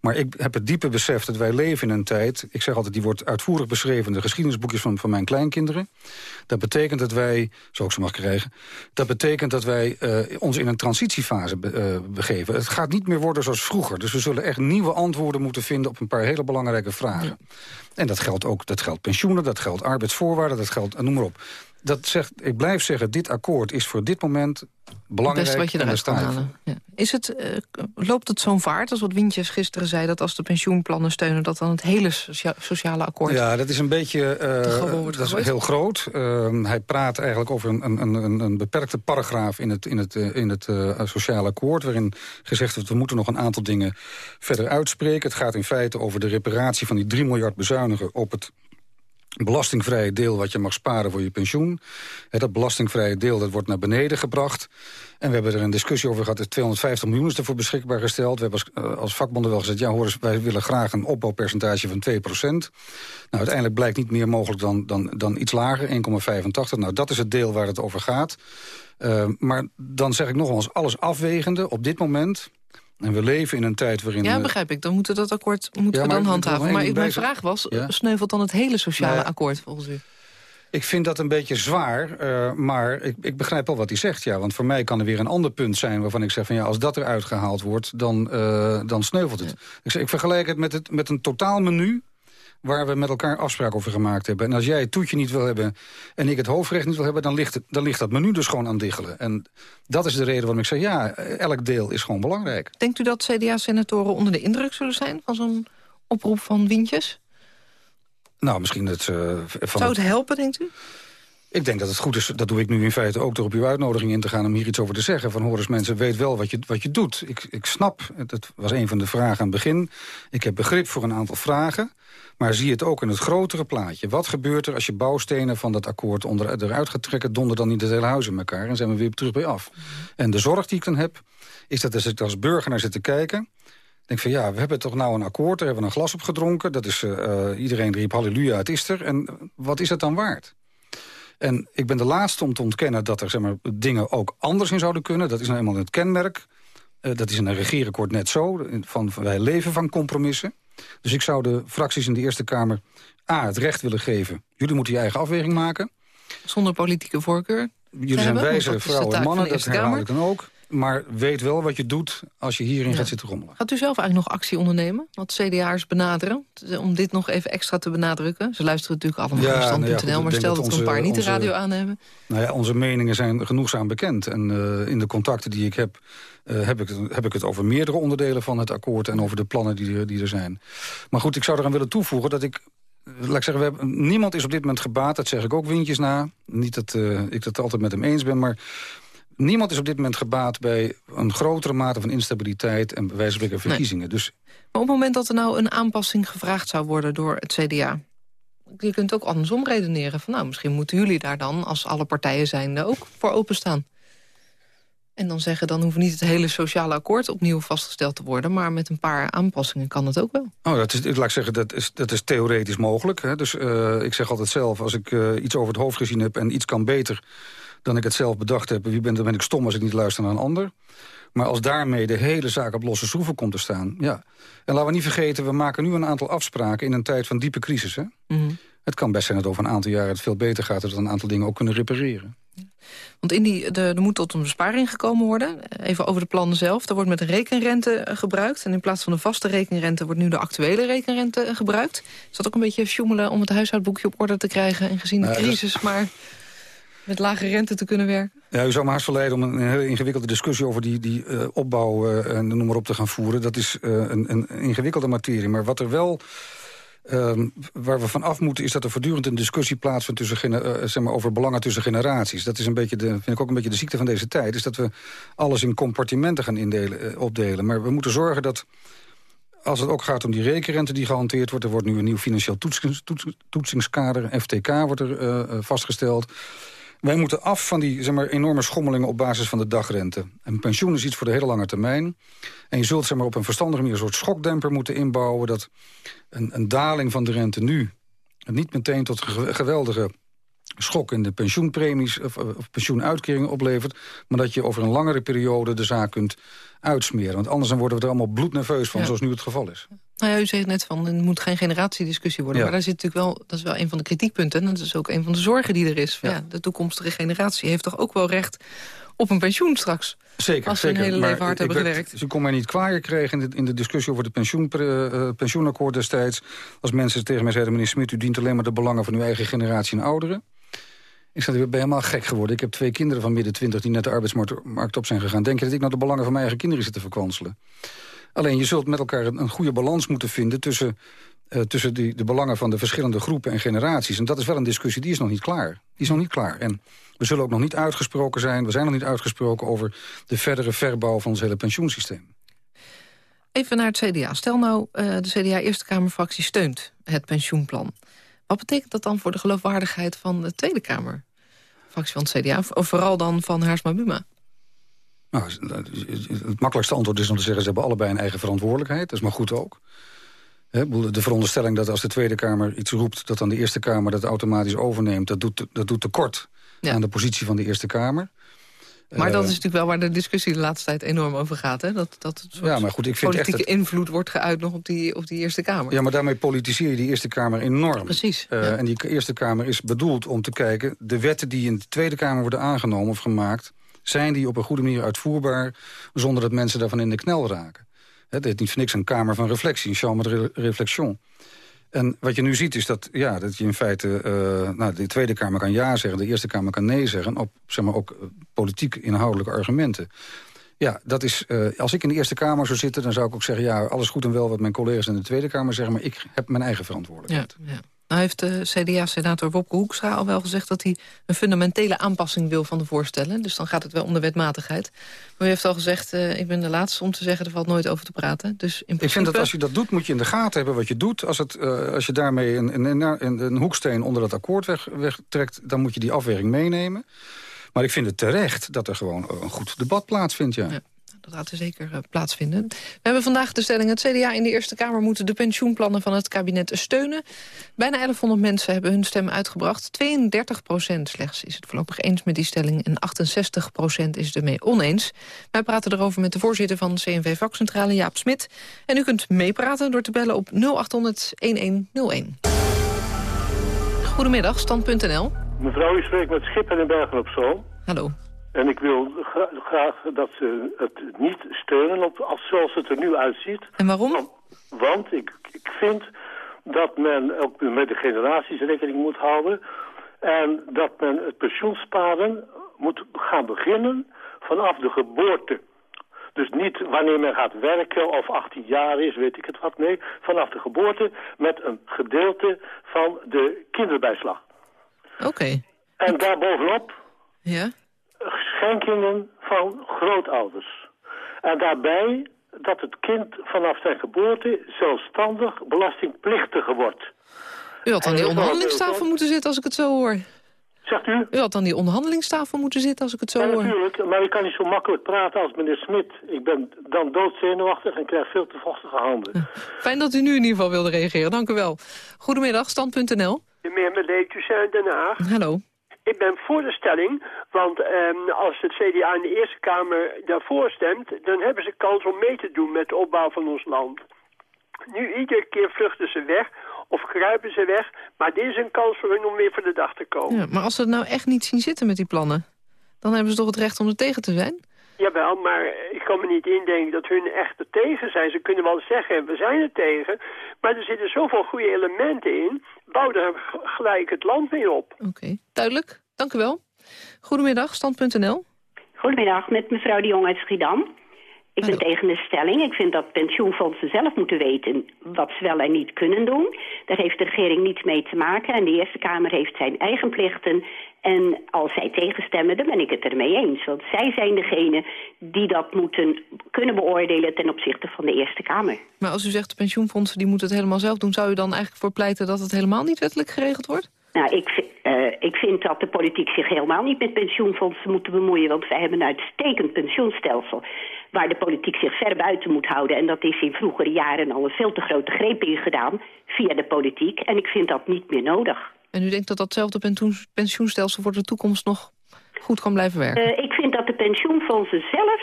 Maar ik heb het diepe besef dat wij leven in een tijd... ik zeg altijd, die wordt uitvoerig beschreven... in de geschiedenisboekjes van, van mijn kleinkinderen. Dat betekent dat wij, zo ik ze mag krijgen... dat betekent dat wij uh, ons in een transitiefase be, uh, begeven. Het gaat niet meer worden zoals vroeger. Dus we zullen echt nieuwe antwoorden moeten vinden... op een paar hele belangrijke vragen. Ja. En dat geldt ook, dat geldt pensioenen, dat geldt arbeidsvoorwaarden... dat geldt, noem maar op dat zegt, ik blijf zeggen, dit akkoord is voor dit moment belangrijk. Het wat je eruit kan halen. Ja. Is het, uh, loopt het zo'n vaart, als wat Wintjes gisteren zei... dat als de pensioenplannen steunen, dat dan het hele socia sociale akkoord... Ja, dat is een beetje uh, dat is heel groot. Uh, hij praat eigenlijk over een, een, een, een, beperkte paragraaf in het, in het, in het sociale akkoord... waarin gezegd wordt, we moeten nog een aantal dingen verder uitspreken. Het gaat in feite over de reparatie van die 3 miljard bezuinigen op het belastingvrije deel wat je mag sparen voor je pensioen. dat belastingvrije deel dat wordt naar beneden gebracht. En we hebben er een discussie over gehad. 250 miljoen is ervoor beschikbaar gesteld. We hebben als, als vakbonden wel gezegd... ja, hoor wij willen graag een opbouwpercentage van 2% Nou, uiteindelijk blijkt niet meer mogelijk dan, dan, dan iets lager, 1,85. Nou, dat is het deel waar het over gaat. Uh, maar dan zeg ik nogmaals, alles afwegende op dit moment... En we leven in een tijd waarin... Ja, begrijp ik. Dan moeten we dat akkoord moeten we dan handhaven. Maar mijn vraag was, ja? sneuvelt dan het hele sociale nou akkoord volgens u? Ik vind dat een beetje zwaar, uh, maar ik, ik, begrijp wel wat hij zegt. Ja, want voor mij kan er weer een ander punt zijn waarvan ik zeg... van ja, als dat eruit gehaald wordt, dan, uh, dan sneuvelt het. Ik, ik, vergelijk het met, het met een totaalmenu waar we met elkaar afspraken over gemaakt hebben. En als jij het toetje niet wil hebben en ik het hoofdrecht niet wil hebben... dan ligt, het, dan ligt dat menu dus gewoon aan diggelen. En dat is de reden waarom ik zeg, ja, elk deel is gewoon belangrijk. Denkt u dat CDA-senatoren onder de indruk zullen zijn... van zo'n oproep van Wintjes? Nou, misschien het... Uh, van Zou het helpen, denkt u? Ik denk dat het goed is, dat doe ik nu in feite ook door op uw uitnodiging in te gaan... om hier iets over te zeggen. Van hoor eens mensen, weet wel wat je, wat je doet. Ik, ik snap, dat was een van de vragen aan het begin. Ik heb begrip voor een aantal vragen. Maar zie het ook in het grotere plaatje. Wat gebeurt er als je bouwstenen van dat akkoord onder, eruit gaat trekken... donder dan niet het hele huis in elkaar en zijn we weer terug bij af. En de zorg die ik dan heb, is dat als ik als burger naar zit te kijken denk van ja, we hebben toch nou een akkoord, daar hebben we een glas op gedronken. Dat is, uh, iedereen riep halleluja, het is er. En wat is het dan waard? En ik ben de laatste om te ontkennen dat er zeg maar, dingen ook anders in zouden kunnen. Dat is nou eenmaal het kenmerk. Uh, dat is in een regeerakkoord net zo. Van, van, wij leven van compromissen. Dus ik zou de fracties in de Eerste Kamer A, het recht willen geven. Jullie moeten je eigen afweging maken. Zonder politieke voorkeur? Jullie zijn wijze vrouwen en mannen, dat herhaal ik dan ook. Maar weet wel wat je doet als je hierin gaat zitten rommelen. Gaat u zelf eigenlijk nog actie ondernemen? Wat CDA'ers benaderen? Om dit nog even extra te benadrukken? Ze luisteren natuurlijk allemaal naar stand.nl... Nou maar stel dat, er een paar niet de radio aannemen. Nou ja, onze meningen zijn genoegzaam bekend. En uh, in de contacten die ik heb... Uh, heb, ik, heb ik het over meerdere onderdelen van het akkoord... en over de plannen die, die er zijn. Maar goed, ik zou eraan willen toevoegen dat ik laat ik zeggen, we hebben, niemand is op dit moment gebaat. Dat zeg ik ook windjes na. Niet dat uh, ik dat altijd met hem eens ben, maar niemand is op dit moment gebaat bij een grotere mate van instabiliteit... en bij wijze van spreken verkiezingen. Dus... Maar op het moment dat er nou een aanpassing gevraagd zou worden door het CDA... je kunt ook andersom redeneren van... nou, misschien moeten jullie daar dan, als alle partijen zijn, ook voor openstaan. En dan zeggen, dan hoeft niet het hele sociale akkoord opnieuw vastgesteld te worden... maar met een paar aanpassingen kan het ook wel. Oh, dat is, laat ik zeggen, dat is, dat is theoretisch mogelijk. Hè? Dus uh, ik zeg altijd zelf, als ik uh, iets over het hoofd gezien heb... en iets kan beter dan ik het zelf bedacht heb. Wie ben, dan ben ik stom als ik niet luister naar een ander. Maar als daarmee de hele zaak op losse schroeven komt te staan... ja. En laten we niet vergeten, we maken nu een aantal afspraken... in een tijd van diepe crisis. Hè? Mhm. Het kan best zijn dat over een aantal jaren het veel beter gaat... dat we een aantal dingen ook kunnen repareren. Want in die, de, er moet tot een besparing gekomen worden. Even over de plannen zelf. Er wordt met rekenrente eh, gebruikt. En in plaats van de vaste rekenrente wordt nu de actuele rekenrente eh, gebruikt. Is dat ook een beetje sjoemelen om het huishoudboekje op orde te krijgen... en gezien de nou, crisis, maar met lage rente te kunnen werken? Ja, u zou me haast verleiden om een hele ingewikkelde discussie... over die, die uh, opbouw uh, en noem maar op te gaan voeren. Dat is uh, een, een, ingewikkelde materie. Maar wat er wel... Uh, waar we van af moeten is dat er voortdurend een discussie plaatsvindt tussen, zeg maar, over belangen tussen generaties. Dat is een beetje de, vind ik ook een beetje de ziekte van deze tijd. Is dat we alles in compartimenten gaan indelen, opdelen. Maar we moeten zorgen dat als het ook gaat om die rekenrente die gehanteerd wordt... er wordt nu een nieuw financieel toetsings, toets, toetsingskader, FTK, wordt er vastgesteld. Wij moeten af van die zeg maar, enorme schommelingen op basis van de dagrente. Een pensioen is iets voor de hele lange termijn. En je zult zeg maar, op een verstandige manier een soort schokdemper moeten inbouwen... dat een, een daling van de rente nu niet meteen tot geweldige schok in de pensioenpremies of, of pensioenuitkeringen oplevert... maar dat je over een langere periode de zaak kunt uitsmeren. Want anders dan worden we er allemaal bloednerveus van, zoals nu het geval is. Nou ja, u zegt net van, het moet geen generatiediscussie worden. Maar daar zit natuurlijk wel, dat is wel een van de kritiekpunten. En dat is ook een van de zorgen die er is. Ja. de toekomstige generatie heeft toch ook wel recht op een pensioen straks. Zeker, als ze zeker. een hele leven hard hebben gewerkt. Ze kon mij niet kwaaier krijgen in de, in de discussie over het pensioen, uh, pensioenakkoord destijds. Als mensen tegen mij zeiden, meneer Smit, u dient alleen maar de belangen van uw eigen generatie en ouderen. Ik ben helemaal gek geworden. Ik heb twee kinderen van midden twintig die net de arbeidsmarkt op zijn gegaan. Denk je dat ik nou de belangen van mijn eigen kinderen zit te verkwanselen? Alleen je zult met elkaar een, goede balans moeten vinden... tussen, uh, tussen die, de belangen van de verschillende groepen en generaties. En dat is wel een discussie, die is nog niet klaar. Die is nog niet klaar. En we zullen ook nog niet uitgesproken zijn... we zijn nog niet uitgesproken over de verdere verbouw van ons hele pensioensysteem. Even naar het CDA. Stel nou, uh, de CDA Eerste Kamerfractie steunt het pensioenplan. Wat betekent dat dan voor de geloofwaardigheid van de Tweede Kamer? Fractie van het CDA, of vooral dan van Haarsma Buma? Nou, het makkelijkste antwoord is om te zeggen... ze hebben allebei een eigen verantwoordelijkheid. Dat is maar goed ook. De veronderstelling dat als de Tweede Kamer iets roept... dat dan de Eerste Kamer dat automatisch overneemt... dat doet, dat doet tekort aan de positie van de Eerste Kamer. Maar dat is natuurlijk wel waar de discussie de laatste tijd enorm over gaat. Hè? Dat, dat het ja, maar goed, ik vind politieke echt invloed wordt geuit nog op die, op die Eerste Kamer. Ja, maar daarmee politiseer je die Eerste Kamer enorm. Precies. Uh, En die Eerste Kamer is bedoeld om te kijken... de wetten die in de Tweede Kamer worden aangenomen of gemaakt... zijn die op een goede manier uitvoerbaar... zonder dat mensen daarvan in de knel raken. Het is niet voor niks een Kamer van reflectie, een chambre de réflexion. En wat je nu ziet is dat, ja, dat je in feite... Uh, nou, de Tweede Kamer kan ja zeggen, de Eerste Kamer kan nee zeggen... op zeg maar, ook uh, politiek inhoudelijke argumenten. Ja, dat is, uh, als ik in de Eerste Kamer zou zitten... dan zou ik ook zeggen, ja, alles goed en wel wat mijn collega's in de Tweede Kamer zeggen... maar ik heb mijn eigen verantwoordelijkheid. Ja, ja. Nou heeft de CDA-senator Wopke Hoekstra al wel gezegd... dat hij een fundamentele aanpassing wil van de voorstellen. Dus dan gaat het wel om de wetmatigheid. Maar u heeft al gezegd, uh, ik ben de laatste om te zeggen... er valt nooit over te praten. Dus in principe... Ik vind dat als je dat doet, moet je in de gaten hebben wat je doet. Als, het, uh, als je daarmee een, een, een, een, hoeksteen onder dat akkoord weg, wegtrekt... dan moet je die afweging meenemen. Maar ik vind het terecht dat er gewoon een goed debat plaatsvindt, ja. ja dat gaat er zeker uh, plaatsvinden. We hebben vandaag de stelling... het CDA in de Eerste Kamer moeten de pensioenplannen van het kabinet steunen. Bijna 1100 mensen hebben hun stem uitgebracht. 32 procent slechts is het voorlopig eens met die stelling... en 68 procent is het ermee oneens. Wij praten erover met de voorzitter van de CNV-vakcentrale, Jaap Smit. En u kunt meepraten door te bellen op 0800-1101. Goedemiddag, stand.nl. Mevrouw, u spreekt met Schipper in Bergen op Zoom. Hallo. En ik wil graag dat ze het niet steunen op, zoals het er nu uitziet. En waarom? Want, ik, ik vind dat men ook met de generaties rekening moet houden. En dat men het pensioensparen moet gaan beginnen vanaf de geboorte. Dus niet wanneer men gaat werken of 18 jaar is, weet ik het wat. Nee, vanaf de geboorte met een gedeelte van de kinderbijslag. Oké. En daarbovenop ja? Schenkingen van grootouders. En daarbij dat het kind vanaf zijn geboorte zelfstandig belastingplichtig wordt. U had aan die onderhandelingstafel moeten zitten als ik het zo hoor. Zegt u? U had aan die onderhandelingstafel moeten zitten als ik het zo ja, hoor. natuurlijk, maar ik kan niet zo makkelijk praten als meneer Smit. Ik ben dan doodzenuwachtig en krijg veel te vochtige handen. Fijn dat u nu in ieder geval wilde reageren, dank u wel. Goedemiddag, stand.nl. Meneer Medeet, u zijn Den Haag. Hallo. Ik ben voor de stelling, want eh, als het CDA in de Eerste Kamer daarvoor stemt... dan hebben ze kans om mee te doen met de opbouw van ons land. Nu iedere keer vluchten ze weg of kruipen ze weg... maar dit is een kans voor hun om weer voor de dag te komen. Ja, maar als ze het nou echt niet zien zitten met die plannen... dan hebben ze toch het recht om er tegen te zijn? Jawel, maar ik kan me niet indenken dat hun echt er tegen zijn. Ze kunnen wel zeggen, we zijn er tegen. Maar er zitten zoveel goede elementen in. Bouw er gelijk het land mee op. Oké, duidelijk. Dank u wel. Goedemiddag, stand.nl. Goedemiddag, met mevrouw de Jong uit Schiedam. Ik ben tegen de stelling. Ik vind dat pensioenfondsen zelf moeten weten wat ze wel en niet kunnen doen. Daar heeft de regering niets mee te maken. En de Eerste Kamer heeft zijn eigen plichten. En als zij tegenstemmen, dan ben ik het ermee eens. Want zij zijn degene die dat moeten kunnen beoordelen ten opzichte van de Eerste Kamer. Maar als u zegt de pensioenfondsen die moeten het helemaal zelf doen... zou u dan eigenlijk voor pleiten dat het helemaal niet wettelijk geregeld wordt? Nou, ik, uh, ik vind dat de politiek zich helemaal niet met pensioenfondsen moet bemoeien... want wij hebben een uitstekend pensioenstelsel waar de politiek zich ver buiten moet houden. En dat is in vroegere jaren al een veel te grote greep in gedaan via de politiek. En ik vind dat niet meer nodig. En u denkt dat datzelfde pensioenstelsel voor de toekomst nog goed kan blijven werken? Uh, ik vind dat de pensioenfondsen zelf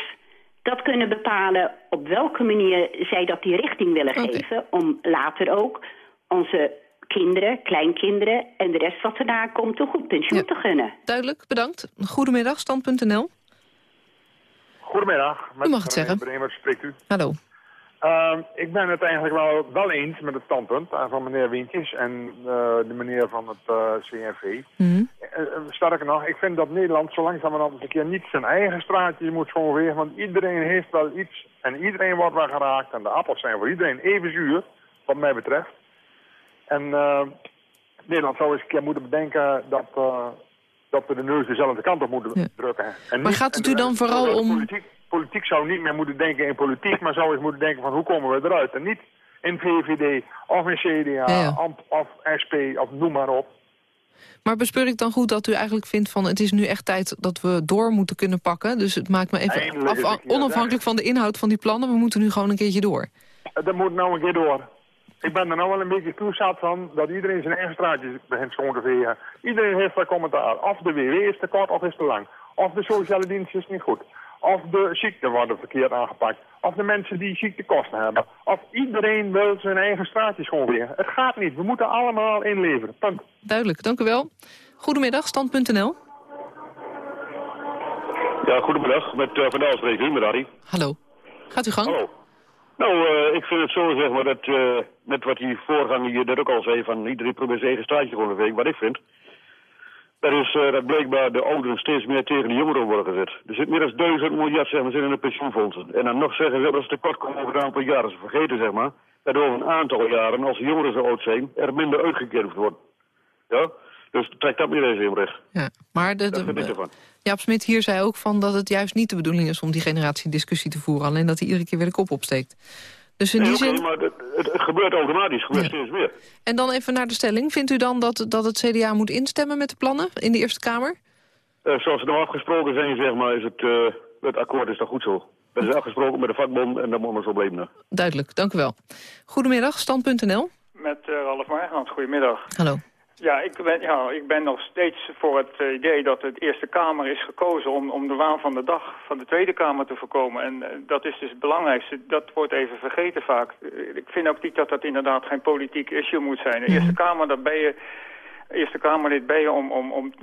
dat kunnen bepalen op welke manier zij dat die richting willen geven... om later ook onze kinderen, kleinkinderen en de rest wat erna komt een goed pensioen te gunnen. Duidelijk, bedankt. Goedemiddag, stand.nl. Goedemiddag. Met u mag het zeggen. Bremer spreekt u. Hallo. Uh, ik ben het eigenlijk wel, wel eens met het standpunt uh, van meneer Wientjes en uh, de meneer van het uh, CNV. Mm -hmm. sterker nog, ik vind dat Nederland zo langzamerhand eens een keer niet zijn eigen straatje moet schoonvegen. Want iedereen heeft wel iets en iedereen wordt wel geraakt. En de appels zijn voor iedereen even zuur, wat mij betreft. En Nederland zou eens een keer moeten bedenken dat dat we de neus dezelfde kant op moeten ja. drukken. En maar niet, gaat het u dan vooral om... Politiek, politiek zou niet meer moeten denken in politiek, maar zou eens moeten denken van hoe komen we eruit. En niet in VVD of in CDA Of, of SP of noem maar op. Maar bespeur ik dan goed dat u eigenlijk vindt van... het is nu echt tijd dat we door moeten kunnen pakken. Dus het maakt me even af, onafhankelijk van de inhoud van die plannen... we moeten nu gewoon een keertje door. Dat moet nou een keer door. Ik ben er nou wel een beetje toe zat van dat iedereen zijn eigen straatjes begint schoon te vegen. Iedereen heeft daar commentaar. Of de WW is te kort of is te lang. Of de sociale dienst is niet goed. Of de ziekten worden verkeerd aangepakt. Of de mensen die ziektekosten hebben. Of iedereen wil zijn eigen straatje schoonvegen. Het gaat niet. We moeten allemaal inleveren. Punt. Duidelijk, dank u wel. Goedemiddag, stand.nl. Ja, goedemiddag. Met uh, Van Dal spreekt u, met Harry. Hallo. Gaat u gang? Hallo. Nou, uh, ik vind het zo, zeg maar, dat uh, met wat die voorganger hier net ook al zei, van iedereen probeert zijn eigen straatje gewoon te wat ik vind. Dat is uh, dat blijkbaar de ouderen steeds meer tegen de jongeren worden gezet. Er zit meer dan duizend miljard zeg maar, in de pensioenfondsen. En dan nog zeggen ze dat ze tekort komen over een aantal jaren. Ze vergeten zeg maar, dat over een aantal jaren, als de jongeren zo oud zijn, er minder uitgekeerd wordt. Ja? Dus trek dat meer eens in recht. Ja, maar de, de, Jaap Smit hier zei ook van dat het juist niet de bedoeling is om die generatie discussie te voeren. Alleen dat hij iedere keer weer de kop opsteekt. Dus in die zin... maar het, het, gebeurt automatisch, het gebeurt steeds meer. En dan even naar de stelling. Vindt u dan dat, dat het CDA moet instemmen met de plannen in de Eerste Kamer? Uh, zoals we nou afgesproken zijn, zeg maar, is het, uh, het akkoord is toch goed zo. We zijn afgesproken met de vakbond en dan moet we zo blijven. Duidelijk, dank u wel. Goedemiddag, stand.nl. Met uh, Ralf Margans, goedemiddag. Hallo. Ja ik, ben, ja, ik ben nog steeds voor het uh, idee dat de Eerste Kamer is gekozen om, om de waan van de dag van de Tweede Kamer te voorkomen. En uh, dat is dus het belangrijkste. Dat wordt even vergeten vaak. Uh, ik vind ook niet dat dat inderdaad geen politiek issue moet zijn. De Eerste Kamer, daar ben je... Eerste Kamerlid ben je om, om, om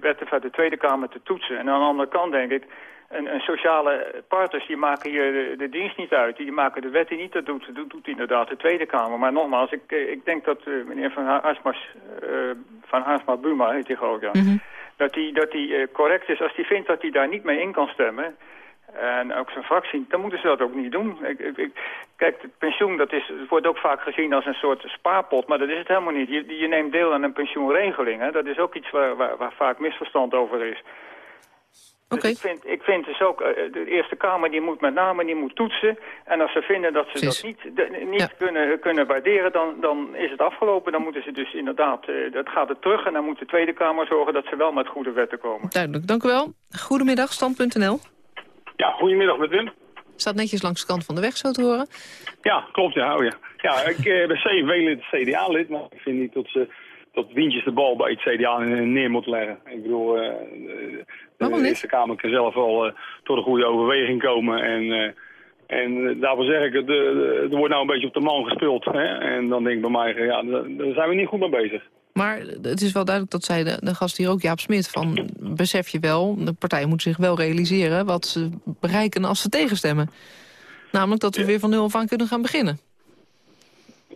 wetten van de Tweede Kamer te toetsen. En aan de andere kant denk ik, een, een, sociale partners die maken hier de, de, dienst niet uit. Die maken de wetten niet. Dat doet, doet, doet inderdaad de Tweede Kamer. Maar nogmaals, ik, eh, ik denk dat uh, meneer Van Haarsmas, uh, Van Haarsma Buma heet hij ja. Mm -hmm. Dat hij dat die, uh, correct is. Als hij vindt dat hij daar niet mee in kan stemmen... En ook zijn fractie, dan moeten ze dat ook niet doen. Ik, ik, kijk, het pensioen dat is, het wordt ook vaak gezien als een soort spaarpot, maar dat is het helemaal niet. Je, je neemt deel aan een pensioenregeling. Hè? Dat is ook iets waar, waar, waar vaak misverstand over is. Dus ik, vind, ik vind dus ook, de Eerste Kamer die moet met name die moet toetsen. En als ze vinden dat ze dat niet, de, niet kunnen, kunnen waarderen, dan, dan is het afgelopen. Dan moeten ze dus inderdaad, uh, dat gaat het terug. En dan moet de Tweede Kamer zorgen dat ze wel met goede wetten komen. Duidelijk, dank u wel. Goedemiddag, stand.nl. Ja, goedemiddag met Wim. Staat netjes langs de kant van de weg, zo te horen. Ja, klopt, ja, oh ja. Ja, ik uh, ben CV-lid CDA-lid, maar ik vind niet dat ze dat Wientjes de bal bij het CDA neer moet leggen. Ik bedoel, uh, de, Eerste Kamer kan zelf wel uh, tot een goede overweging komen. En, uh, en daarvoor zeg ik, het, er wordt nou een beetje op de man gespeeld. Hè? En dan denk ik bij mij, ja, daar zijn we niet goed mee bezig. Maar het is wel duidelijk dat zei de, de gast hier ook, Jaap Smit, van besef je wel, de partijen moeten zich wel realiseren wat ze bereiken als ze tegenstemmen. Namelijk dat we ja. weer van nul af aan kunnen gaan beginnen.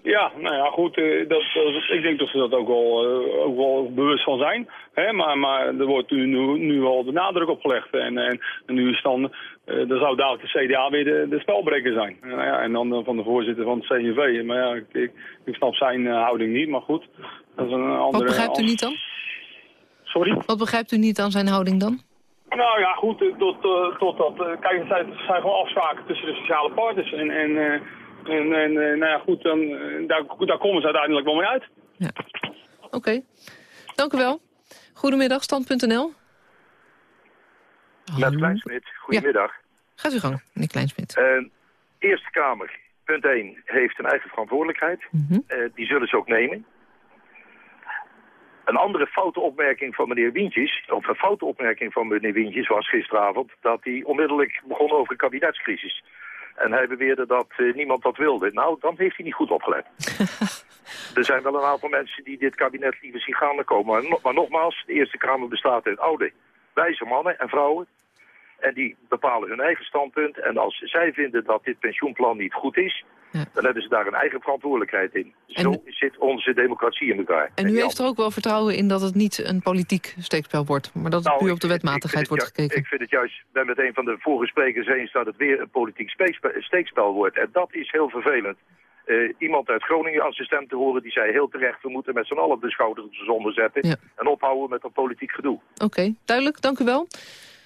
Ja, nou ja, goed. Uh, dat, ik denk dat ze dat ook wel, uh, ook wel bewust van zijn. Hè? Maar, maar er wordt nu, nu, nu al de nadruk op gelegd. En, en, en nu is dan, uh, dan zou dadelijk de CDA weer de, de spelbreker zijn. Nou ja, en dan van de voorzitter van het CNV. Maar ja, ik, ik, ik snap zijn houding niet, maar goed. Dat is een andere, Wat begrijpt u niet dan? Sorry? Wat begrijpt u niet aan zijn houding dan? Nou ja, goed, tot, tot dat... kijk, het zijn, het zijn gewoon afspraken tussen de sociale partners. En... en en, en nou ja, goed, dan, daar, daar komen ze uiteindelijk wel mee uit. Ja. Oké. Okay. Dank u wel. Goedemiddag, stand.nl. Met Kleinsmit, goedemiddag. Ja. Gaat u gang, meneer Kleinsmit. Uh, Eerste Kamer, punt 1, heeft een eigen verantwoordelijkheid. Mm -hmm. uh, die zullen ze ook nemen. Een andere foute opmerking van meneer Wientjes, of een foute opmerking van meneer Wientjes was gisteravond, dat hij onmiddellijk begon over een kabinetscrisis. En hij beweerde dat uh, niemand dat wilde. Nou, dan heeft hij niet goed opgelet. er zijn wel een aantal mensen die dit kabinet liever zien gaan komen. Maar, maar nogmaals, de Eerste Kamer bestaat uit oude, wijze mannen en vrouwen. En die bepalen hun eigen standpunt. En als zij vinden dat dit pensioenplan niet goed is... Ja. dan hebben ze daar een eigen verantwoordelijkheid in. En... Zo zit onze democratie in elkaar. En, en u heeft er ook wel vertrouwen in dat het niet een politiek steekspel wordt... maar dat het nou, puur op de wetmatigheid wordt gekeken? Ik vind het juist, ben met een van de vorige sprekers eens... dat het weer een politiek steekspel wordt. En dat is heel vervelend. Uh, iemand uit Groningen als stem te horen die zei heel terecht... we moeten met z'n allen de schouders op de zon zetten... Ja. en ophouden met dat politiek gedoe. Oké, okay, duidelijk, dank u wel.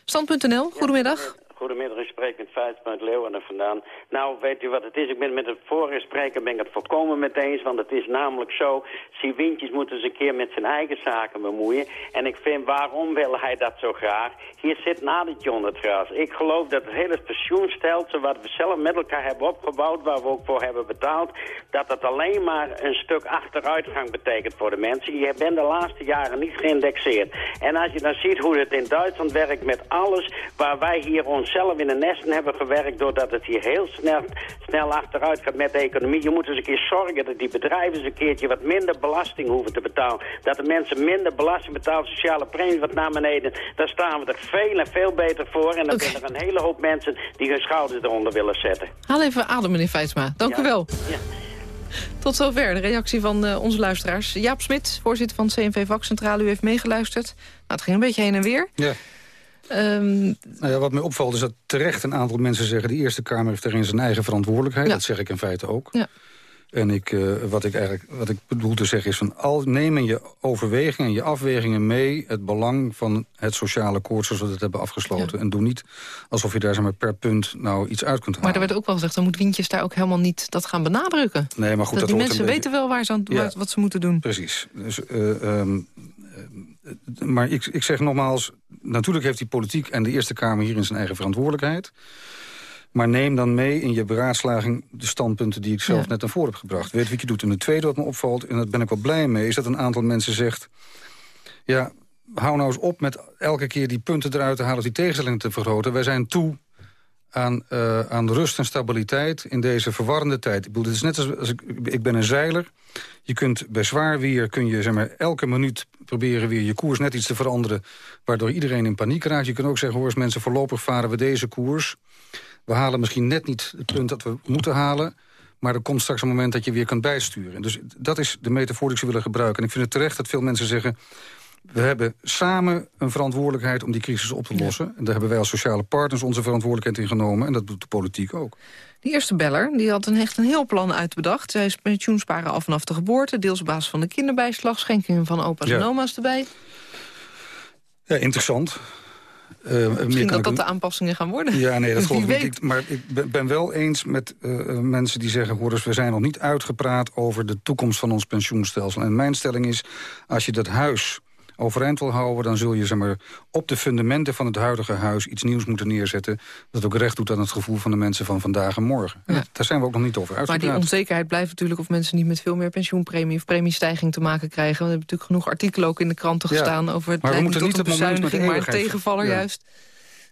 Stand.nl, goedemiddag. Goedemiddag, ik spreek met Feitsma uit Leeuwarden vandaan. Nou, weet u wat het is? Ik ben met de vorige spreker ben ik het volkomen met eens. Want het is namelijk zo, Siewintjes moet eens een keer met zijn eigen zaken bemoeien. En ik vind, waarom wil hij dat zo graag? Hier zit nadertje onder het gras. Ik geloof dat het hele pensioenstelsel wat we zelf met elkaar hebben opgebouwd... waar we ook voor hebben betaald... dat dat alleen maar een stuk achteruitgang betekent voor de mensen. Je bent de laatste jaren niet geïndexeerd. En als je dan ziet hoe het in Duitsland werkt met alles... waar wij hier onszelf in de nesten hebben gewerkt... doordat het hier heel snel, snel achteruit gaat met de economie. Je moet eens een keer zorgen dat die bedrijven eens een keertje wat minder belasting hoeven te betalen. Dat de mensen minder belasting betalen, sociale premie wat naar beneden. Daar staan we er veel en veel beter voor. En dan zijn er een hele hoop mensen die hun schouders eronder willen zetten. Haal even adem, meneer Feitsma. Dank u wel. Ja. Tot zover de reactie van uh, onze luisteraars. Jaap Smit, voorzitter van CNV Vakcentrale, u heeft meegeluisterd. Nou, het ging een beetje heen en weer. Ja. Um, nou ja, wat mij opvalt is dat terecht een aantal mensen zeggen... de Eerste Kamer heeft erin zijn eigen verantwoordelijkheid. Ja. Dat zeg ik in feite ook. Ja. En ik, uh, wat, ik eigenlijk, wat ik bedoel te zeggen is... Van al, neem in je overwegingen en je afwegingen mee... het belang van het sociale akkoord zoals we het hebben afgesloten. En doe niet alsof je daar zeg maar, per punt nou iets uit kunt halen. Maar er werd ook wel gezegd... dan moet Wientjes daar ook helemaal niet dat gaan benadrukken. Nee, maar goed, dat, dat die mensen weten wel waar ze aan, Ja. wat ze moeten doen. Precies. Dus, uh, um, uh, maar ik, ik zeg nogmaals, natuurlijk heeft die politiek en de Eerste Kamer hierin zijn eigen verantwoordelijkheid. Maar neem dan mee in je beraadslaging de standpunten die ik zelf Ja. net naar voren heb gebracht. Weet wat je doet. En het tweede wat me opvalt, en daar ben ik wel blij mee... is dat een aantal mensen zegt... ja, hou nou eens op met elke keer die punten eruit te halen... of die tegenstellingen te vergroten. Wij zijn toe aan, uh, aan rust en stabiliteit in deze verwarrende tijd. Ik bedoel, dit is net als, als ik, ik ben een zeiler. Je kunt bij zwaar weer kun je zeg maar, elke minuut proberen weer je koers net iets te veranderen... waardoor iedereen in paniek raakt. Je kunt ook zeggen, hoor eens mensen, voorlopig varen we deze koers. We halen misschien net niet het punt dat we moeten halen... maar er komt straks een moment dat je weer kunt bijsturen. Dus dat is de metafoor die ik zou willen gebruiken. En ik vind het terecht dat veel mensen zeggen... We hebben samen een verantwoordelijkheid om die crisis op te lossen. En daar hebben wij als sociale partners onze verantwoordelijkheid in genomen. En dat doet de politiek ook. Die eerste beller die had een, echt een heel plan uitbedacht. Zij is pensioensparen af vanaf de geboorte... deels op basis van de kinderbijslag, schenkingen van opa's Ja. en oma's erbij. Ja, interessant. Uh, meer Misschien dat dat de aanpassingen gaan worden. Ja, nee, dat geloof ik niet. maar ik ben, wel eens met eh, eh, mensen die zeggen... hoor eens, we zijn nog niet uitgepraat over de toekomst van ons pensioenstelsel. En mijn stelling is, als je dat huis overeind wil houden... dan zul je zeg maar, op de fundamenten van het huidige huis iets nieuws moeten neerzetten... dat ook recht doet aan het gevoel van de mensen van vandaag en morgen. En dat- daar zijn we ook nog niet over Maar die uitgepraat. onzekerheid blijft natuurlijk of mensen niet met veel meer pensioenpremie of premiestijging te maken krijgen. We hebben natuurlijk genoeg artikelen ook in de kranten Ja, gestaan over het maar we moeten niet een het moment met maar een eeuwigheid- tegenvaller Ja. juist.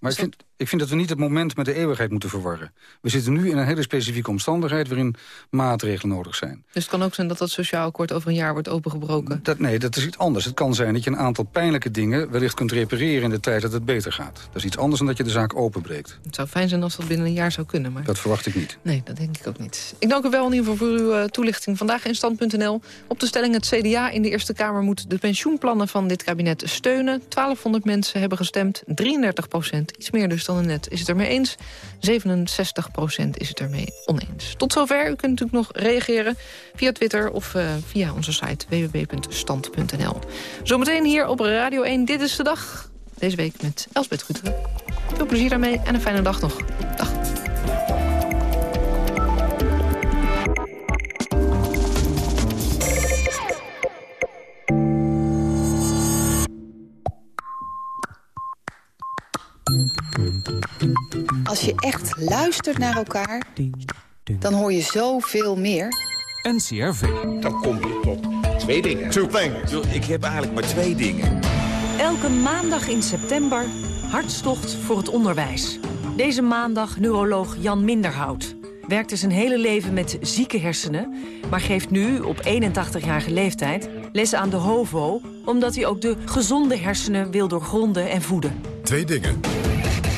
Maar ik vind, ik vind dat we niet het moment met de eeuwigheid moeten verwarren. We zitten nu in een hele specifieke omstandigheid... waarin maatregelen nodig zijn. Dus het kan ook zijn dat dat sociaal akkoord over een jaar wordt opengebroken. Dat, nee, dat is iets anders. Het kan zijn dat je een aantal pijnlijke dingen... wellicht kunt repareren in de tijd dat het beter gaat. Dat is iets anders dan dat je de zaak openbreekt. Het zou fijn zijn als dat binnen een jaar zou kunnen. Maar... Dat verwacht ik niet. Nee, dat denk ik ook niet. Ik dank u wel in ieder geval voor uw eh, toelichting vandaag in Stand.nl. Op de stelling het CDA in de Eerste Kamer moet de pensioenplannen van dit kabinet steunen. 1200 mensen hebben gestemd, 33 procent, iets meer dus net, is het ermee eens. 67 procent is het ermee oneens. Tot zover, u kunt natuurlijk nog reageren via Twitter of uh, via onze site www.stand.nl. Zometeen hier op Radio 1, dit is de dag. Deze week met Elsbeth Ruteren. Veel plezier daarmee en een fijne dag nog. Dag. Als je echt luistert naar elkaar, dan hoor je zoveel meer. NCRV. Dan kom je tot twee dingen. Two things. Ik heb eigenlijk maar twee dingen. Elke maandag in september hartstocht voor het onderwijs. Deze maandag neuroloog Jan Minderhout. Werkte zijn hele leven met zieke hersenen... maar geeft nu, op 81-jarige leeftijd, les aan de HOVO... omdat hij ook de gezonde hersenen wil doorgronden en voeden. Twee dingen.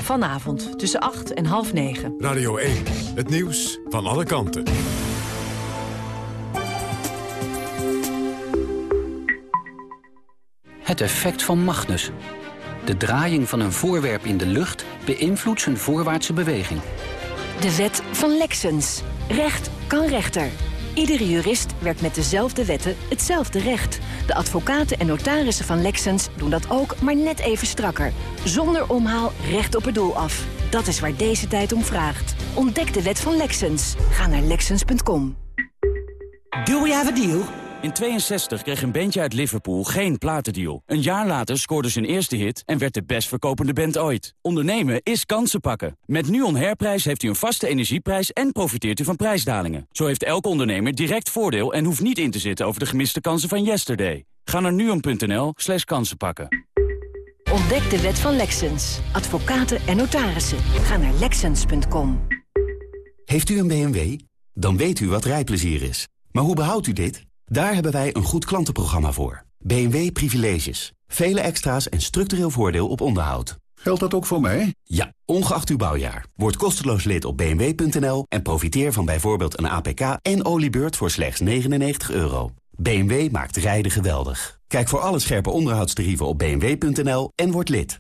Vanavond tussen 8 en half 9. Radio 1. Het nieuws van alle kanten. Het effect van Magnus. De draaiing van een voorwerp in de lucht beïnvloedt zijn voorwaartse beweging. De wet van Lexens. Recht kan rechter. Iedere jurist werkt met dezelfde wetten hetzelfde recht. De advocaten en notarissen van Lexens doen dat ook, maar net even strakker. Zonder omhaal recht op het doel af. Dat is waar deze tijd om vraagt. Ontdek de wet van Lexens. Ga naar Lexens.com. Do we have a deal? In 62 kreeg een bandje uit Liverpool geen platendeal. Een jaar later scoorde zijn eerste hit en werd de best verkopende band ooit. Ondernemen is kansen pakken. Met NUON Herprijs heeft u een vaste energieprijs en profiteert u van prijsdalingen. Zo heeft elke ondernemer direct voordeel en hoeft niet in te zitten over de gemiste kansen van yesterday. Ga naar nuon.nl slash kansenpakken. Ontdek de wet van Lexens. Advocaten en notarissen. Ga naar Lexens.com. Heeft u een BMW? Dan weet u wat rijplezier is. Maar hoe behoudt u dit? Daar hebben wij een goed klantenprogramma voor. BMW Privileges. Vele extra's en structureel voordeel op onderhoud. Geldt dat ook voor mij? Ja, ongeacht uw bouwjaar. Word kosteloos lid op bmw.nl en profiteer van bijvoorbeeld een APK en oliebeurt voor slechts 99 euro. BMW maakt rijden geweldig. Kijk voor alle scherpe onderhoudstarieven op bmw.nl en word lid.